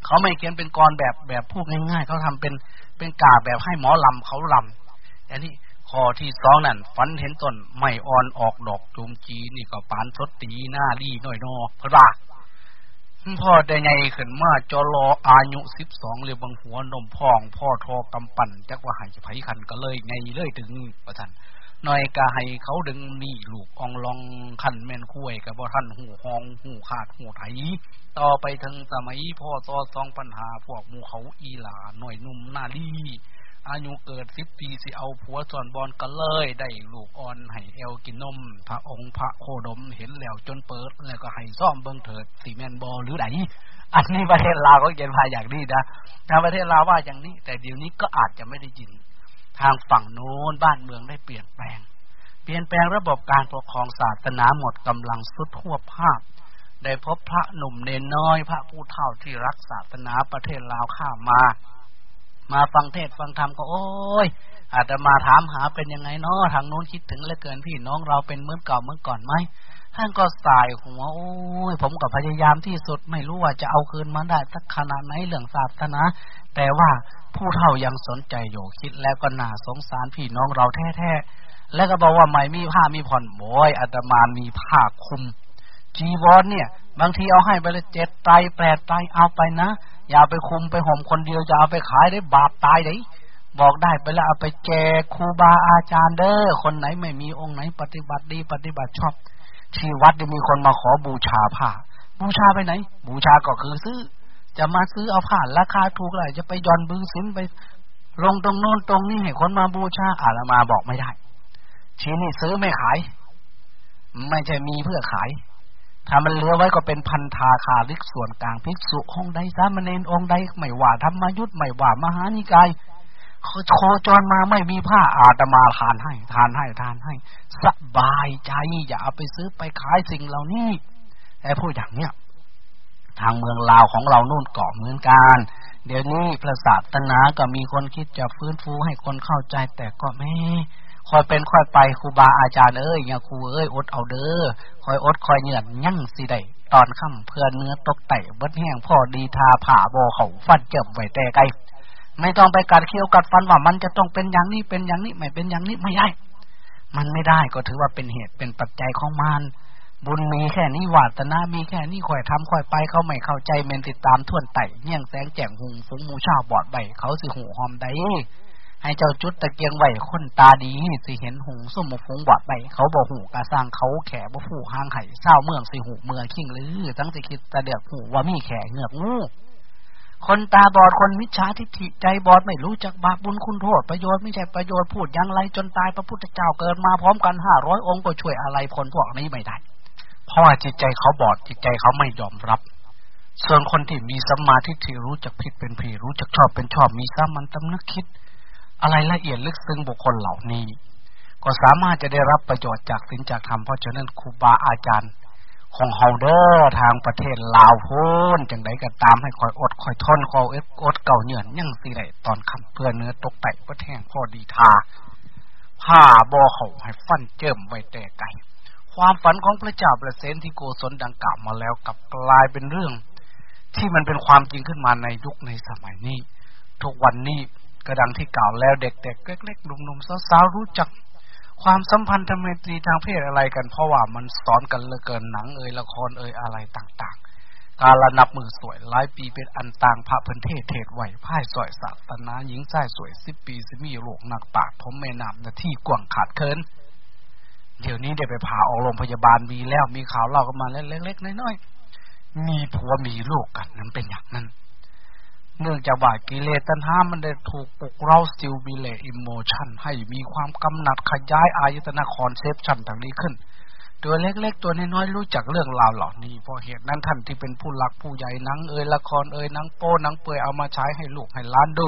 เขาไม่เขียนเป็นกรแบบแบบพูดง่ายๆเขาทำเป็นเป็นกาบแบบให้หมอลำเขาลำอันนี้ข้อที่สองนั่นฝันเห็นต้นไม่อ่อนออกดอกจูมจีนี่ก็ปานสดตีหน้าดีน้อยนอเพราะว่า พ่อได้ไงขึ้นมาจอรออายุสิบสองเรียบังหัวนมพอง พ่อทอกำปั่นจักว่าหายไผขันก็เลยไงเลยถึงประทันหน่อยกะให้เขาดึงนี่ลูกอองลองขันแม่นคุยกับบ่ท่านหูหองหูขาดหูไถต่อไปถึงสมัยพ่อซอซองปัญหาพวกมูเขาอีหลาหน่อยนุ่มนาลี อายุเกิดสิบปีสิเอาผัวส่วนบอลก็เลย ได้ลูกอ่อนให้เอลกินนม พระองค์พระโคดมเห็นแล้วจนเปิด แล้วก็ให้ซ่อมเบิ้งเถิดสีแมนบอลหรือไหนอันนี้ประเทศลาวก็เขียนมาอย่างนี้นะทางประเทศลาวว่าอย่างนี้ แต่เดี๋ยวนี้ก็อาจจะไม่ได้ยิน ทางฝั่งโน้นบ้านเมืองได้เปลี่ยนแปลง เปลี่ยนแปลงระบบการปกครองศาสนาหมดกำลังสุดทั่วภาพได้พบพระหนุ่มเนนน้อย พระผู้เฒ่าที่รักศาสนาประเทศลาวข้ามา มาฟังเทศฟังธรรมก็โอ้ยอาจจะมาถามหาเป็นยังไงเนาะทางโน้นคิดถึงเหลือเกินพี่น้องเราเป็นเหมือนเก่าเหมือนก่อนไหมท่านก็สายหัวโอ้ยผมก็พยายามที่สุดไม่รู้ว่าจะเอาคืนมาได้สักขนาดไหนเรื่องศาสนาแต่ว่าผู้เฒ่ายังสนใจอยู่คิดแล้วก็น่าสงสารพี่น้องเราแท้ๆแล้วก็บอกว่าไม่มีผ้ามีผ่อนโอยอาตมามีผ้าคุมจีวรเนี่ย บางทีเอาให้ไปเลยเจ็ดไตแปดไตเอาไปนะ อย่าไปคุมไปห่มคนเดียวอย่าเอาไปขายได้บาปตายได้บอกได้ไปแล้วเอาไปแจกครูบาอาจารย์เด้อคนไหนไม่มีองค์ไหน ปฏิบัติดีปฏิบัติชอบ ที่วัดจะมีคนมาขอบูชาผ้า บูชาไปไหน บูชาก็คือซื้อ จะมาซื้อเอาผ้าราคาถูกเลยจะไปย่อนบึงสินไป ลงตรงโน้นตรงนี้ให้คนมาบูชาอาละมาบอกไม่ได้ ทีนี้ซื้อไม่ขาย ไม่ใช่มีเพื่อขาย ถ้ามันเหลือไว้ก็เป็นพันธาคาลิกส่วนกลางภิกษุองใดสามเณรองใดไม่ว่าธรรมยุทธไม่ว่ามหานิกายโคจรมาไม่มีผ้าอาตมาทานให้ ทานให้ทานให้ สบายใจอย่าเอาไปซื้อไปขายสิ่งเหล่านี้แต่พูดอย่างเนี้ยทางเมืองลาวของเรานู่นเกาะเหมือนกัน เดี๋ยวนี้พระศาสนาก็มีคนคิดจะฟื้นฟูให้คนเข้าใจแต่ก็ไม่ คอยเป็นค่อยไปครูบาอาจารย์เอ้ยอย่าครูเอ้ยอดเอาเด้อคอยอดคอยเหนื่อยยั่งสิได้ตอนค่ำเพื่อเนื้อตกไต่เบิดแห้งพ่อดีทาผ่าโบเขาฟันเจ็บไว้แต่ไกลไม่ต้องไปกัดเคี้ยวกัดฟันว่ามันจะต้องเป็นอย่างนี้เป็นอย่างนี้ไม่เป็นอย่างนี้ไม่ได้ มันไม่ได้ก็ถือว่าเป็นเหตุเป็นปัจจัยของมันบุญมีแค่นี้วาตนา มีแค่นี้ค่อยทำค่อยไปเขาไม่เข้าใจเมนติดตามท่วนไต่เงี้ยงแสงแจ่งหุงฝูงมูชาบอดใบเขาสิหูหอมได้ ให้เจ้าจุดตะเกียงไหวคนตาดีสิเห็นหงส้มฟงบอดไปเขาบอกหูกาสร้างเขาแขบ่ผู้ห้างไห่เศร้าเมืองสิหูเมืองขิงหรือตั้งสิคิดตะเดือกหูว่ามีแขเงือกงูคนตาบอดคนมิจฉาทิฏฐิใจบอดไม่รู้จักบาปบุญคุณโทษประโยชน์ไม่ใช่ประโยชน์พูดยังไรจนตายพระพุทธเจ้าเกิดมาพร้อมกันห้าร้อยองค์ก็ช่วยอะไรคนพวกนี้ไม่ได้เพราะว่าจิตใจเขาบอดจิตใจเขาไม่ยอมรับส่วนคนที่มีสัมมาทิฏฐิรู้จักผิดเป็นผิดรู้จักชอบเป็นชอบมีสามันตำนึกคิด อะไรละเอียดลึกซึ้งบุคคลเหล่านี้ ก็สามารถจะได้รับประโยชน์จากสินจากธรรมเพราะฉะนั้นครูบาอาจารย์ ของเฮาเดอร์ทางประเทศลาวพูนจังไดก็ตามให้คอยอดคอยทนคอยอดเก่าเหนื่อยยังสิได้ตอนคำเพื่อเนื้อตกไต่ก็แทงพอดีทาผ้าบอเขาให้ฟันเจิมไว้แต่ไก่ความฝันของพระเจ้าประเสนที่โกศลดังกล่าวมาแล้วกับกลายเป็นเรื่อง ที่มันเป็นความจริงขึ้นมาในยุคในสมัยนี้ ทุกวันนี้ กระดังที่กล่าวแล้วเด็กๆเล็กๆหนุ่มๆสาวๆรู้จักความสัมพันธ์ทางเมตรีทางเพศอะไรกัน เพราะว่ามันสอนกันเหลือเกินหนังเอ่ยละครเอ่ยอะไรต่าง ๆ การระนับมือสวยหลายปีเป็นอันต่างพระพันเทศเทศไหวพ่ายสอยศาสนาหญิงชายสวยสิบปีสิมีโลกหนักปากผมแม่นำนาที่กว่างขาดเคินเดี๋ยวนี้ได้ไปผ่าออกโรงพยาบาลมีแล้วมีข่าวเล่ากันมาเล็กๆน้อยๆมีผัวมีลูกกันนั้นเป็นอย่างนั้น เนื่องจากว่ากิเลสตัณหามันได้ถูกปลุกเร้า stimulate emotion ให้มีความกำหนัดขยายอายตนะ conception ต่างนี้ขึ้น ตัวเล็กๆ ตัวน้อยๆรู้จักเรื่องราวเหล่านี้เพราะเหตุนั้นท่านที่เป็นผู้หลักผู้ใหญ่หนังเอยละครเอยหนังโป๊หนังเปลือยเอามาใช้ให้ลูกให้หลานดู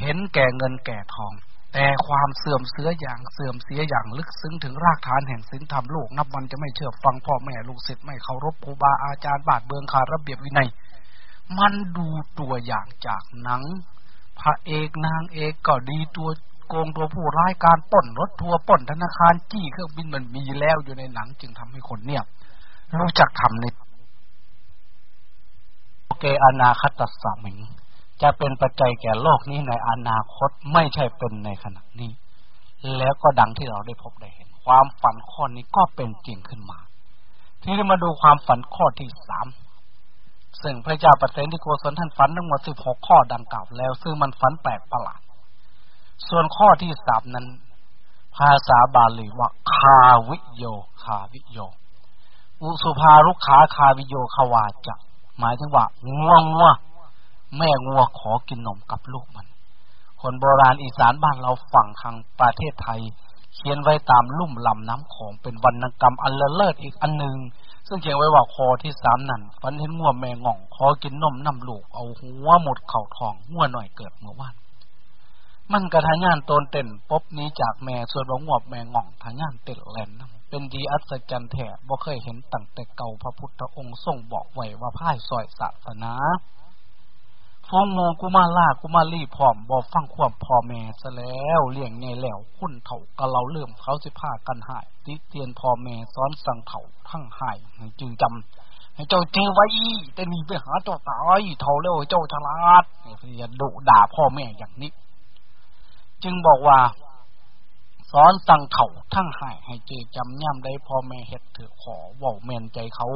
เห็นแก่เงินแก่ทอง แต่ความเสื่อมเสียอย่างเสื่อมเสียอย่างลึกซึ้งถึงรากฐานแห่งศีลธรรมลูกนับวันจะไม่เชื่อฟังพ่อแม่ลูกศิษย์ไม่เคารพครูบาอาจารย์บ้านเมืองขาดระเบียบวินัย มันดูตัวอย่างจากหนัง พระเอกนางเอกก็ดีตัวโกงตัวผู้ร้ายการป้นรถทัวร์ป้นธนาคารจี้เครื่องบินมันมีแล้วอยู่ในหนัง จึงทำให้คนเนี่ย รู้จักทำในเกอนาคตสามิงจะเป็นปัจจัยแก่โลกนี้ในอนาคตไม่ใช่เป็นในขณะนี้ แล้วก็ดังที่เราได้พบได้เห็น ความฝันข้อนี้ก็เป็นจริงขึ้นมา ที่ได้มาดูความฝันข้อที่สาม ซึ่งพระเจ้าปเสนที่โกศลท่านฝันทั้งหมดสิบหกข้อดังกล่าวแล้ว ซึ่งมันฝันแปลกประหลาด ส่วนข้อที่สามนั้น ภาษาบาลีว่าคาวิโยคาวิโย อุสุภารุขาคาวิโยขวาจะหมายถึงว่างัวงัวแม่งัวขอกินนมกับลูกมัน คนโบราณอีสานบ้านเราฝั่งทางประเทศไทย เขียนไว้ตามลุ่มลำน้ำของเป็นวรรณกรรมอันเลิศอีกอันหนึ่ง ซึ่งเขียนไว้ว่าคอที่สามนั่นฟันเห็นงัวแม่ง่องขอกินนมน้ำลูก เอาหัวหมดเข่าทองงัวหน่อยเกิดเมื่อวานมันกระทางานตนเต้นปบนี้จากแม่ส่วนบ่งวบแม่ง่องทางานเต้นแหลนเป็นดีอัศจรรย์แท้บ่เคยเห็นตั้งแต่เก่าพระพุทธองค์ทรงบอกไว้ว่าพ่ายซอยศาสนา ฟงโมกุมาล่ากุมารีพร้อมบอฟังความพ่อแม่ซะแล้วเลี้ยงไงแล้วคุณเถ่ากะเราเลื่อมเขาสิผ้ากันหาย ติเตียนพ่อแม่ซ้อนสั่งเถ่าทั้งหายจึงจำให้เจ้าจื้อไว้แต่นีไปหาเจ้าตายเถ่าแล้วเจ้าฉลาดอย่าดุด่าพ่อแม่อย่างนี้ จึงบอกว่าซ้อนสั่งเถ่าทั้งหายให้เจจำย่ำได้พ่อแม่เฮ็ดถือขอเว่าแม่นใจเขา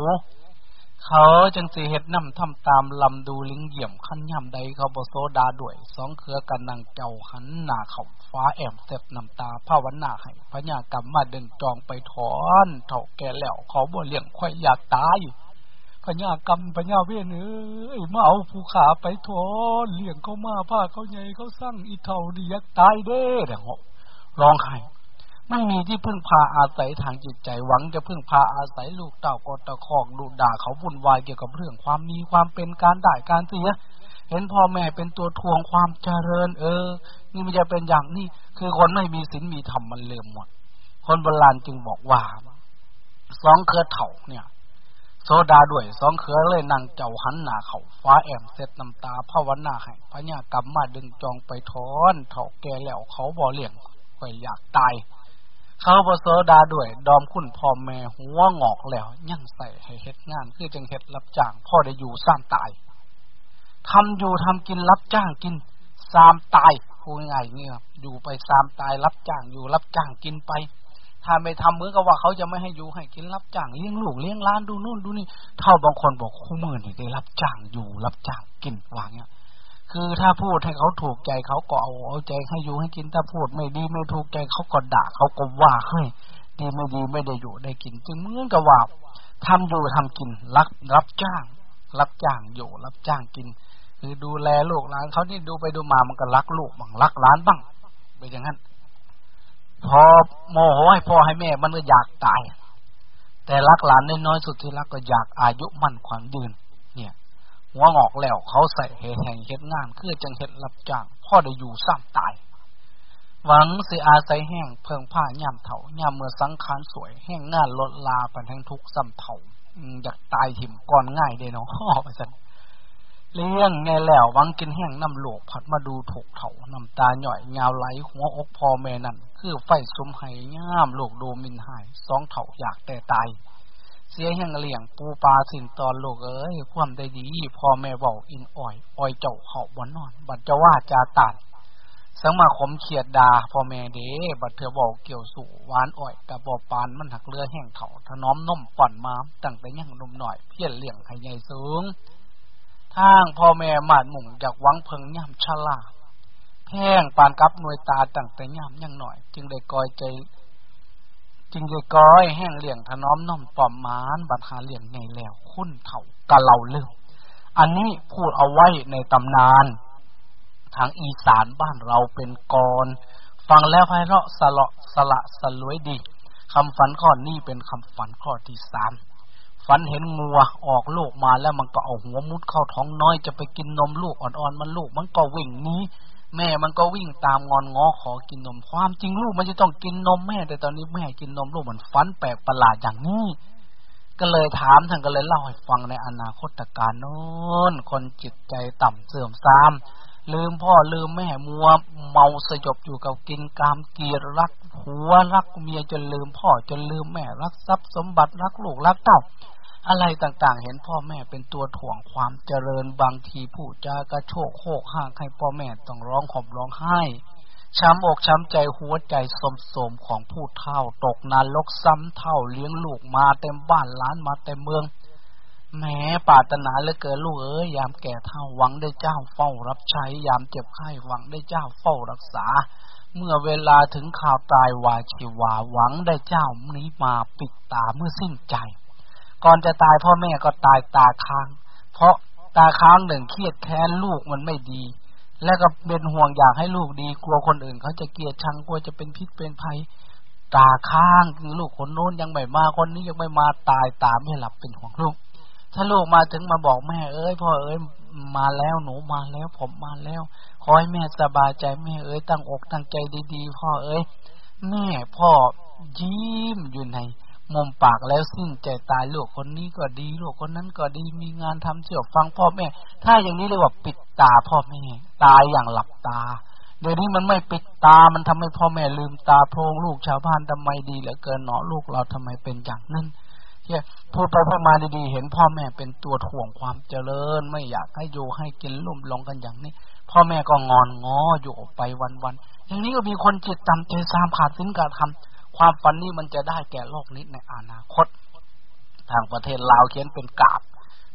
เขาจังสีเห็ดน้ำทำตามลำดูลิงเยี่ยมขั้นย่ำใดเขาบโซดาด้วยสองเครือกันนางเจ้าหันหนาเขาฟ้าแอมเสบน้ำตาผ้าวันหนาให้พญากรรมมาเดินจองไปถอนเถ่าแก่แล้วเขาบ่เลี้ยงควายอยากตายพญากรรมพญาเวียนเอ้ยมาเอาภูขาไปถอนเลี้ยงเขามาผ้าเขาใหญ่เขาสร้างอีเท่าดีอยากตายเด้เดี๋ยวร้องไห้ ไม่มีที่พึ่งพาอาศัยทางจิตใจหวังจะพึ่งพาอาศัยลูกเต่ากอตะคอกดูด่าเขาวุ่นวายเกี่ยวกับเรื่องความมีความเป็นการได้การเสียเห็นพ่อแม่เป็นตัวทวงความเจริญ เออ นี่มันจะเป็นอย่างนี้ คือคนไม่มีศีลมีธรรมมันเลื่อมหมด คนโบราณจึงบอกว่าสองเครือเถ่าเนี่ย โซดาด้วยสองเครือเลยนางเจ้าหันหน้าเขาฟ้าแอมเสร็จน้ำตาพ่อวันหน้าให้พระญากรรมมาดึงจองไปทอน เถ่าแก่แล้วเขาบ่เลี้ยงคอยอยากตาย เขาบโซดาด้วย ดอมคุณพ่อแม่หัวงอกแล้ว ยังใส่ให้เฮ็ดงาน คือจังเฮ็ดรับจ้าง พ่อได้อยู่สร้างตายทำอยู่ทำกินรับจ้างกินสามตายพูดง่ายเนี่ยอยู่ไปสามตายรับจ้างอยู่รับจ้างกินไป ถ้าไม่ทำเหมือนกับว่าเขาจะไม่ให้อยู่ให้กินรับจ้างเลี้ยงลูกเลี้ยงล้านดูนู่นดูนี่ เท่าบางคนบอกคู่มือนี่ได้รับจ้างอยู่รับจ้างกินวางเนี่ย คือถ้าพูดให้เขาถูกใจเขาก็เอาเอาใจให้อยู่ให้กินถ้าพูดไม่ดีไม่ถูกใจเขาก็ด่าเขาก็ว่าให้ดีไม่ดีไม่ได้อยู่ได้กินจึงเหมือนกับว่าทำอยู่ทำกินรับรับจ้าง รับจ้างอยู่ รับจ้างกิน คือดูแลลูกหลานเขานี่ดูไปดูมามันก็รักลูกบ้างรักหลานบ้างไปอย่างนั้น พอโมโหให้พ่อให้แม่มันก็อยากตาย แต่รักหลานน้อยสุดที่รักก็อยากอายุมั่นขวัญยืน เนี่ย หัวงอกแล้ว เขาใส่เหตุแห่งเฮ็ดงานคือจังเฮ็ดรับจ้างพ่อได้อยู่ซ้ำตาย หวังสิอาศัยแห้งเพิงผ้าย่ำเถาย่ำเมื่อสังขารสวย แห้งงานลดลาปันทั้งทุกซ้ำเถาอยากตายหิมก่อนง่ายเด้เนาะพ่อไปสันเลี้ยงไงแล้ววังกินแห้งน้ำโลกผัดมาดูถูกเถาน้ำตาหน่อยงาวไหลหัวอกพอแม่นั่นคือไฟสมไห้ย่ามโลกโดมินหายสองเถาอยากแต่ตาย เสียแห่งเลี้ยงปูปลาสินตอนลูกเอ้ยความได้ดีพ่อแม่บอกอินอ่อยอ่อยเจ้าเขาบ่นอน บัดจะว่าจาตัดสังมาขมเขียดดาพ่อแม่เด้บัดเธอบอกเกี่ยวสู่หวานอ่อยกับบอปานมันหักเรือแห้งเขาถน้อมนมป่อนมาตั้งแต่ยังนมหน่อยเพี้ยนเลี้ยงให้ใหญ่สูงทางพ่อแม่หมาดหมุ่งอยากวังเพิงย่ำชลาแพงปานกับหน่วยตาตั้งแต่ย่ำยังหน่อย จึงได้กอยใจ จึงได้ก้อยแห้งเลี่ยงถนอมน้อมปอมมานบัดหาเลี่ยงไงแล้วคุ้นเถ่ากะเหล่าเรื่องอันนี้พูดเอาไว้ในตำนาน ทางอีสานบ้านเราเป็นกร ฟังแล้วไพเราะสละสละสลวยดีคำฝันข้อนี้เป็นคำฝันข้อที่สามฝันเห็นงัวออกลูกมาแล้วมันก็เอาหัวมุดเข้าท้องน้อยจะไปกินนมลูกอ่อนๆมันลูก มันก็วิ่งหนี แม่มันก็วิ่งตามงอนง้อขอกินนม ความจริงลูกมันจะต้องกินนมแม่ แต่ตอนนี้แม่กินนมลูกมันฟันแปลกประหลาดอย่างนี้ ก็เลยถามท่านก็เลยเล่าให้ฟังในอนาคตการโน้นคนจิตใจต่ำเสื่อมทราม ลืมพ่อลืมแม่มัวเมาสยบอยู่กับกินกามเกียรรักหัวรักเมียจนลืมพ่อจนลืมแม่รักทรัพย์สมบัติรักลูกรักเต้า อะไรต่างๆ เห็นพ่อแม่เป็นตัวถ่วงความเจริญบางทีผู้จากระโชกโคกห้างให้พ่อแม่ต้องร้องขอบร้องไห้ ช้ำอกช้ำใจหัวใจสมสมของผู้เท่า ตกนรกซ้ำเท่าเลี้ยงลูกมาเต็มบ้านล้านมาเต็มเมืองแม้ปาตนาเหลือเกินลูกเอ้ยยามแก่เท่าหวังได้เจ้าเฝ้ารับใช้ ยามเจ็บไข้หวังได้เจ้าเฝ้ารักษา เมื่อเวลาถึงข่าวตายวาชีวาหวังได้เจ้านี้มาปิดตาเมื่อสิ้นใจ ก่อนจะตายพ่อแม่ก็ตายตาค้าง เพราะตาค้างหนึ่งเครียดแค้นลูกมันไม่ดี แล้วก็เป็นห่วงอยากให้ลูกดี กลัวคนอื่นเขาจะเกลียดชังกลัวจะเป็นพิษเป็นภัย ตาค้างคือลูกคนโน้นยังไม่มาคนนี้ยังไม่มาตายตาไม่หลับเป็นห่วงลูก ถ้าลูกมาถึงมาบอกแม่เอ้ยพ่อเอ้ยมาแล้วหนูมาแล้วผมมาแล้วขอให้แม่สบายใจแม่เอ้ยตั้งอกตั้งใจดีๆ พ่อเอ้ยแม่พ่อยิ้มอยู่ใน มุมปากแล้วสิ้นใจตายลูกคนนี้ก็ดีลูกคนนั้นก็ดีมีงานทำเชื่อฟังพ่อแม่ ถ้าอย่างนี้เรียกว่าปิดตาพ่อแม่ ตายอย่างหลับตา เดี๋ยวนี้มันไม่ปิดตามันทำให้พ่อแม่ลืมตาโพงลูกชาวบ้านทำไมดีเหลือเกินเนาะลูกเราทำไมเป็นอย่างนั้นเฮียพูดไปพูดมาดีๆ เห็นพ่อแม่เป็นตัวถ่วงความเจริญ ไม่อยากให้อยู่ให้กินลุ่มลงกันอย่างนี้ พ่อแม่ก็งอนง้ออยู่ไปวันๆอย่างนี้ก็มีคนจิตต่ำใจซามขาดสินการทำ ความฝันนี้มันจะได้แก่โลกนี้ในอนาคต ทางประเทศลาวเขียนเป็นกาบ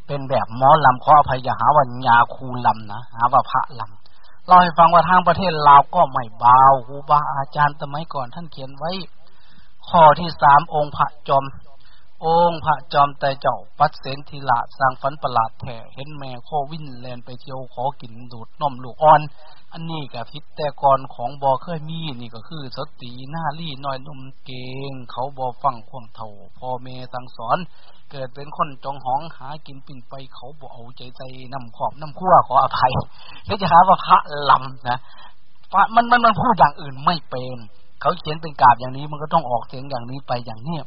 เป็นแบบมอลำขออภัยอย่าหาวัญญาคูลำนะหาว่าพระลำเราให้ฟังว่าทางประเทศลาวก็ไม่เบาครูบาอาจารย์สมัยก่อนท่านเขียนไว้ ข้อที่สามองค์พระจอม องค์พระจอมแต่เจ้า ปัดเสนทีละสร้างฝันประหลาดแถ่เห็นแม่โควินแลนไปเที่ยวขอกินดูดนมลูกอ่อน อันนี้กับพิษแต่ก่อนของบอเคยมีนี่ก็คือสติหน้าลี่น้อยนุ่มเกง เขาบอฟังความเท่าพ่อเมสั่งสอน เกิดเป็นคนจองหองหากินปิ่นไปเขาบอเอาใจใจน้ำขอบน้ำขั้วขออภัยเขาจะหาว่าพระลำนะมันมันมันพูดอย่างอื่นไม่เป็น เขาเขียนเป็นกาบอย่างนี้มันก็ต้องออกเสียงอย่างนี้ไปอย่างเนี้ย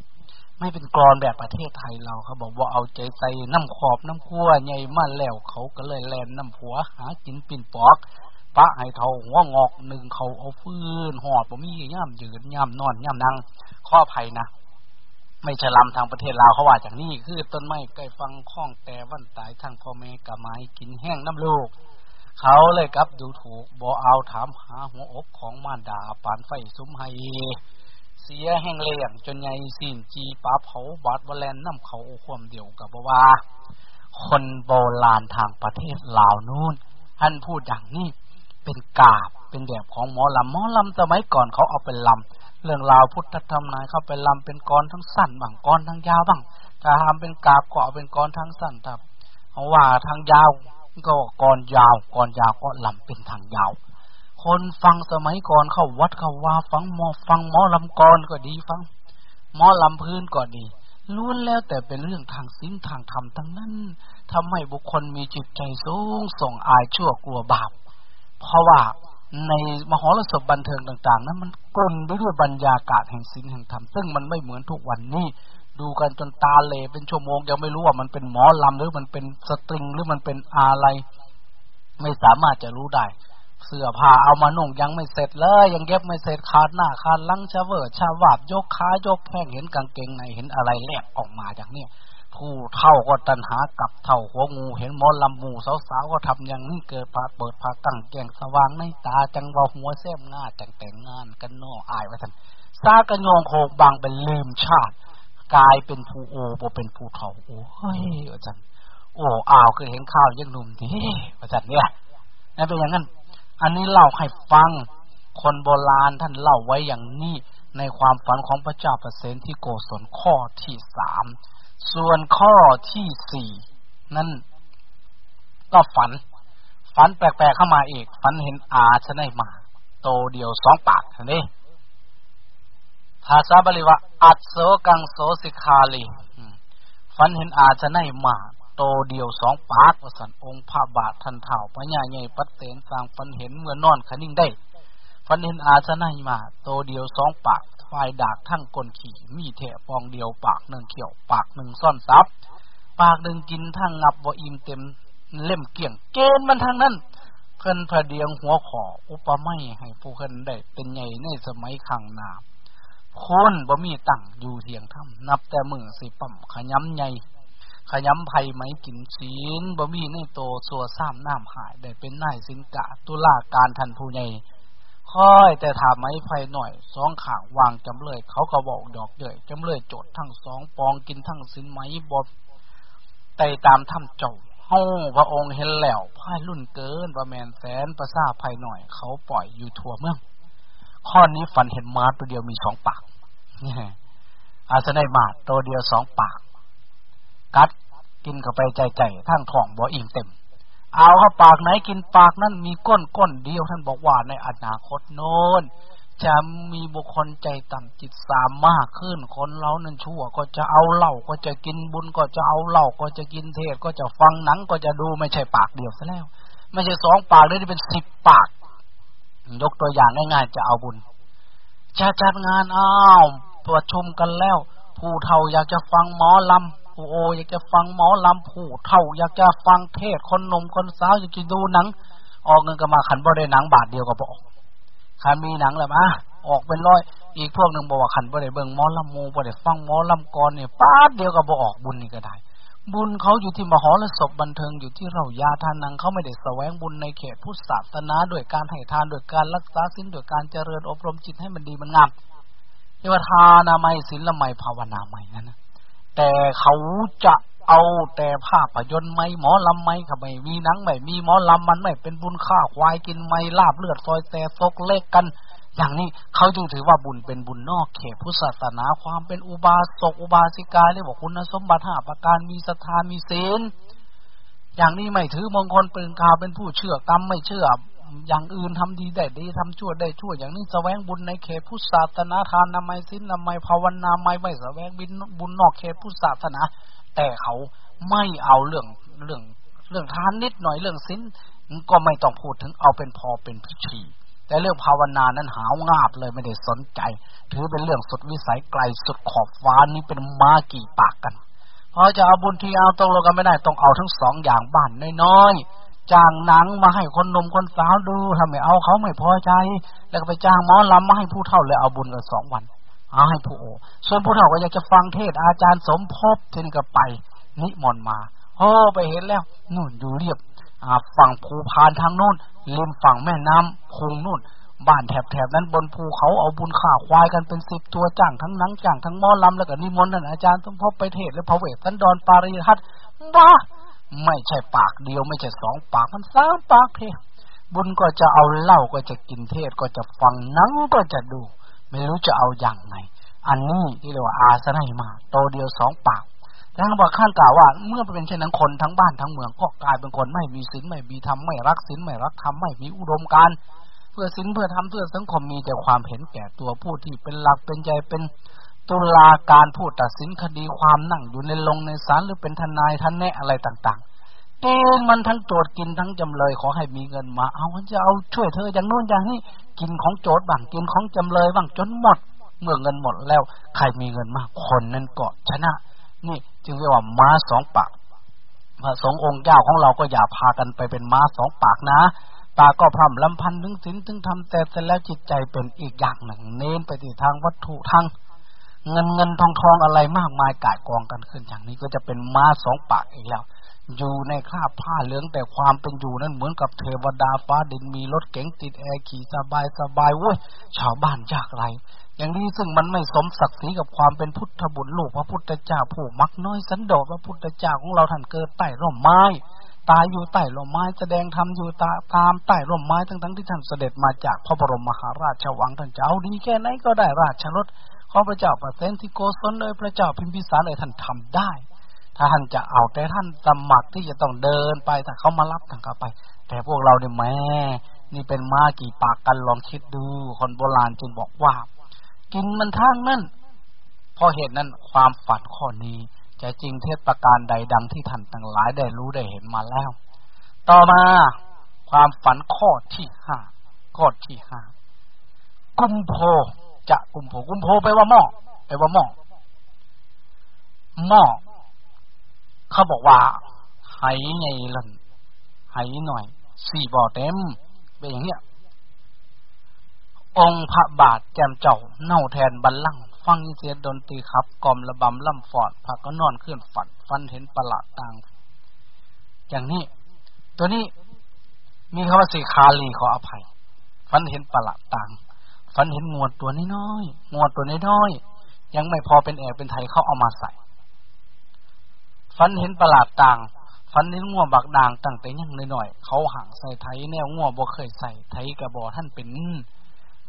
ไม่เป็นกรอนแบบประเทศไทยเราเขาบอกว่าเอาใจใส่น้ำขอบน้ำขั้วใหญ่มาแล้วเขาก็เลยแลนน้ำผัวหากินปิ่นปอกปะให้เทาหัวงอกหนึ่งเขาเอาฟืนหอดบ่มีย่ำยืนย่ำนอนย่ำนั่งข้อภัยนะไม่ฉลามทางประเทศลาวเขาว่าจากนี้คือต้นไม้ใกล้ฟังข้องแต่วันตายทางพ่อแม่กับไม้กินแห้งน้ำลูกเขาเลยกับดูถูกบอเอาถามหาหัวอกของมารดาปานไฟซุ้มไฮ สียแห้งเลี้ยงจนไงสิ่นจีป้าเผาบาดวแลนน้ำเขาความเดียวกับว่า คนโบราณทางประเทศลาวนู่นท่านพูดอย่างนี้เป็นกาบเป็นแบบของหมอลำหมอลำสมัยก่อนเขาเอาเป็นลำเรื่องราวพุทธธรรมนายเขาเป็นลำเป็นกรทั้งสั้นบางกรทั้งยาวบ้างถ้าทำเป็นกาบก็เอาเป็นกรทั้งสั้นครับเพราว่าทางยาวก็กรยาวกรยาวก็ลำเป็นทางยาว คนฟังสมัยก่อนเข้าวัดเข้าว่าฟังหมอฟังหมอลำกรก็ดีฟังหมอลำพื้นก็ดีล้วนแล้วแต่เป็นเรื่องทางสิ่งทางธรรมทั้งนั้นทำให้บุคคลมีจิตใจสูงส่งอายชั่วกลัวบาป เพราะว่าในมหรสพบันเทิงต่าง ๆ นั้นมันกลนไปด้วยบรรยากาศแห่งศีลแห่งธรรมซึ่งมันไม่เหมือนทุกวันนี้ ดูกันจนตาเลเป็นชั่วโมงยังไม่รู้ว่ามันเป็นหมอลำหรือมันเป็นสตริงหรือมันเป็นอะไร ไม่สามารถจะรู้ได้ สสื้อผ้าเอามานุ่งยังไม่เสร็จเลย ยังเก็บไม่เสร็จขาดหน้าขาดลังชะเวอชาวาบยกขายกแข้งเห็นกางเกงในเห็นอะไรแลกออกมาจากเนี่ยผู้เท่าก็ตันหากับเท่าหัวงูเห็นมอลำมูสาวๆก็ทำอย่างนี้เกิดพาเปิดพาตั้งแกงสว่างในตาจังว่าหัวเส้มหน้าจังแต่งงานกันนออายไว้ท่านซากระโยงโคบางเป็นลืมชาติ กลายเป็นผู้โอบ่เป็นผู้เท่าโอ้เฮ้ยอาจารย์โอ้อ้าวคือเห็นข้าวยังหนุ่มทีอาจารย์เนี่ยนั่นเป็นอย่างนั้น อันนี้เล่าให้ฟัง คนโบราณท่านเล่าไว้อย่างนี้ ในความฝันของพระเจ้าเปรตที่โกศลข้อที่สาม ส่วนข้อที่สี่นั่นก็ฝัน ฝันแปลกๆเข้ามาอีก ฝันเห็นอาชนะมา โตเดียวสองปากนี่ภาษาบาลีว่า อัดโสกังโสสิคาลีฝันเห็นอาชนะมา โตเดียวสองปากวสันองค์พระบาททันเถ่าพญาใหญ่ปัตเตนสร้างฝันเห็นเมื่อนอนขนิ่งได้ฝันเห็นอาชนะมา โตเดียวสองปากฝ่ายดากทั้งกลขี่ มีแถะฟองเดียวปากหนึ่งเขียว ปากหนึ่งซ่อนซับปากหนึ่งกินทั้งงับบ่อิ่มเต็มเล่มเกี่ยง เกณฑ์มันทั้งนั้นเพิ่นพระเดียงหัวขอ อุปไม่ให้ผู้เพิ่นได้เป็นใหญ่ในสมัยขังนาคนบ่มีตั้งอยู่เทียงถ้ำนับแต่มือสิปั่มขย้ำใหญ่ ขย้ำไผ่ไม้กินศีลบ่มีในโตสัวซ้ำน้ำหาย ได้เป็นนายสินกะ ตุลาการทันผู้ใหญ่ค่อยแต่ถามไม้ไฟหน่อยสองขางวางจำเลย เขาก็บอกดอกเดือยจำเลยโจดทั้งสองปองกินทั้งสินไม้บอบไต่ตามถ้ำเจ้าเฮาพระองค์เห็นแล้วพ่ายรุ่นเกินประแมนแสนประซาภัยหน่อย เขาปล่อยอยู่ทั่วเมืองข้อนี้ฝันเห็นมาตัวเดียวมีสองปากนี่อาสนัยมาตัวเดียวสองปาก กัด กินเข้าไปใจใจทั้งท้องบ่อิ่มเต็ม เอาเข้าปากไหนกินปากนั่นมีก้นก้นเดียวท่านบอกว่าในอนาคตโน้นจะมีบุคคลใจต่ำจิตสามมากขึ้นคนเรานั้นชั่ว ก็จะเอาเหล้าก็จะกินบุญก็จะเอาเหล้าก็จะกินเทศก็จะฟังหนังก็จะดูไม่ใช่ปากเดียวซะแล้ว ไม่ใช่สองปากเลยที่เป็นสิบปาก ยกตัวอย่างง่ายๆจะเอาบุญจะจัดงานอ้าวประชุมกันแล้ว ผู้เฒ่าอยากจะฟังหมอลำ โอ้อยากจะฟังหมอลำผู้เท่า อยากจะฟังเทศคนหนุ่มคนสาวอยากจะดูหนัง ออกเงินก็มาขันบ่ได้หนังบาทเดียวก็บอกขันมีหนังแล้วมาออกเป็นร้อย อีกพวกหนึ่งบอกว่าขันบ่ได้เบิ่งหมอลำมูบ่ได้ฟังหมอลำกรเนี่ยป้าเดียวก็บอกออกบุญนี่ก็ได้ บุญเขาอยู่ที่มหรสพบันเทิงอยู่ที่เรายาทานนังเขาไม่ได้แสวงบุญในเขตพุทธศาสนาด้วยการให้ทานด้วยการรักษาศีลด้วยการเจริญอบรมจิตให้มันดีมันงามเรียกว่าทานาไม่ศีลละไม่ภาวนาไม่นั่นนะ แต่เขาจะเอาแต่ภาพยนตร์ไม่หมอลำไม่ค่ะไม่มีหนังไม่มีหมอลำมันไม่เป็นบุญค่าควายกินไม่ลาบเลือดซอยแต่ซกเล็กกัน อย่างนี้เขาจึงถือว่าบุญเป็นบุญนอกเขตพุทธศาสนาความเป็นอุบาสกอุบาสิกาเรียกว่าคุณสมบัติห้าประการมีศรัทธามีศีลอย่างนี้ไม่ถือมงคลเป็นกาเป็นผู้เชื่อกรรมไม่เชื่อ อย่างอื่นทำดีได้ดีทำชั่วได้ชั่ว อย่างนี้แสวงบุญในเขตพุทธศาสนาทานนามัยศีลนามัยภาวนาไม่ไม่แสวงบินบุญนอกเขตพุทธศาสนา แต่เขาไม่เอาเรื่องเรื่องเรื่องทานนิดหน่อยเรื่องศีลก็ไม่ต้องพูดถึงเอาเป็นพอเป็นพิธีแต่เรื่องภาวนานั้นหาวงาบเลยไม่ได้สนใจ ถือเป็นเรื่องสุดวิสัยไกลสุดขอบฟ้านี้เป็นมากี่ปากกันพอจะเอาบุญที่เอาตรงลงกันไม่ได้ต้องเอาทั้งสองอย่างบ้านน้อย จ้างหนังมาให้คนนมคนสาวดูทำไมเอาเขาไม่พอใจ แล้วก็ไปจ้างหมอลำมาให้ผู้เฒ่าเลยเอาบุญกันสองวันเอาให้ผู้โอส่วนผู้เฒ่าก็อยากจะฟังเทศอาจารย์สมภพเทนก็ไป นิมนต์มาโอ้ไปเห็นแล้วนู่นอยู่เรียบฝั่งภูพานทางโน้นริมฝั่งแม่น้ำคงนู่นบ้านแถบๆนั้นบนภูเขาเอาบุญข่าควายกันเป็นสิบตัวจ้างทั้งนังจ้างทั้งหมอลำแล้วก็นิมนต์นั่นอาจารย์สมภพไปเทศแล้วพระเวทสันดรปาริทัตบ้า ไม่ใช่ปากเดียวไม่ใช่สองปากมันสามปากเพบุญก็จะเอาเหล้าก็จะกินเทศก็จะฟังนังก็จะดู ไม่รู้จะเอาอย่างไงอันนี้ที่เรียกว่าอาสนัยมาโตเดียวสองปากแล้วบอกข้างกล่าวว่า เมื่อเป็นเช่นนั้นคนทั้งบ้านทั้งเมืองก็กลายเป็นคนไม่มีศีลไม่มีธรรมไม่รักศีลไม่รักธรรมไม่มีอุดมการเพื่อศีลเพื่อธรรมเพื่อสังคมมีแต่ความเห็นแก่ตัวผู้ที่เป็นหลักเป็นใจเป็น ตุลาการผู้ตัดสินคดีความนั่งอยู่ในลงในศาลหรือเป็นทนายท่านแนะอะไรต่างๆกินมันทั้งโจทกินทั้งจำเลยขอให้มีเงินมา เอาจะเอาช่วยเธออย่างโน้นอย่างนี้กินของโจทบ้างกินของจำเลยบ้างจนหมด เมื่อเงินหมดแล้ว ใครมีเงินมากคนนั้นก็ชนะ นี่จึงเรียกว่าม้าสองปากพระสงฆ์องค์เจ้าของเราก็อย่าพากันไปเป็นม้าสองปากนะตาก็พร่ำลำพันถึงศีลถึงทำแต่เสร็จแล้วจิตใจเป็นอีกอย่างหนึ่ง เน้นไปที่ทางวัตถุทาง เงินเงินทองทองอะไรมากมายกายกองกันขึ้นอย่างนี้ก็จะเป็นม้าสองปากอีกแล้ว อยู่ในคราบผ้าเหลืองแต่ความเป็นอยู่นั้นเหมือนกับเทวดาฟ้าดินมีรถเก๋งติดแอร์ขี่สบายสบายเว้ยชาวบ้านยากไรอย่างนี้ซึ่งมันไม่สมศักดิ์ศรีกับความเป็นพุทธบุตรลูกพระพุทธเจ้าผู้มักน้อยสันโดษพระพุทธเจ้าของเราท่านเกิดใต้ร่มไม้ตายอยู่ใต้ร่มไม้แสดงธรรมอยู่ตาตามใต้ร่มไม้ทั้งทั้งที่ท่านเสด็จมาจากพระบรมมหาราชวังท่านจะเอาดีแค่ไหนก็ได้ราชรถ ข้าพระเจ้าประเสนที่โกศลเลยพระเจ้าพิมพิสารเลยท่านทำได้ ถ้าท่านจะเอาแต่ท่านสมัครที่จะต้องเดินไปถ้าเขามารับท่านก็ไป แต่พวกเราเนี่ยแม่นี่เป็นมากี่ปากกันลองคิดดู คนโบราณจึงบอกว่า กินมันทางนั่นเพราะเหตุนั้นความฝันข้อนี้จะจริงเทศประการใดดังที่ท่านทั้งหลายได้รู้ได้เห็นมาแล้ว ต่อมาความฝันข้อที่ห้าข้อที่ห้ากุมโพ จะกุมโพกุมโพไปว่าหม้อไปว่าหม้อหม้อเขาบอกว่าไหไงล่นไหหน่อย สี่บ่อเต็มเป็นอย่างเนี้ยองค์พระบาทแจมเจ้า เน่าแทนบัลลังฟังเสียงดนตรีครับกอมระบำล่ำฟอดพระก็นอนขึ้นฝันฟันเห็นประหลาดต่าง อย่างนี้ ตัวนี้มีคำว่าสีคาลีขออภัย ฟันเห็นประหลาดต่าง ฟันเห็นงวดตัวน้อยๆงวดตัวน้อยๆยังไม่พอเป็นแอบเป็นไทยเขาเอามาใส่ฟันเห็นประหลาดต่างฟันเห็นง่วบักด่างตั้งแต่ยังน้อยๆเขาห่างใส่ไทยแนวง่วบ่เคยใส่ไทยกระบอกท่านเป็น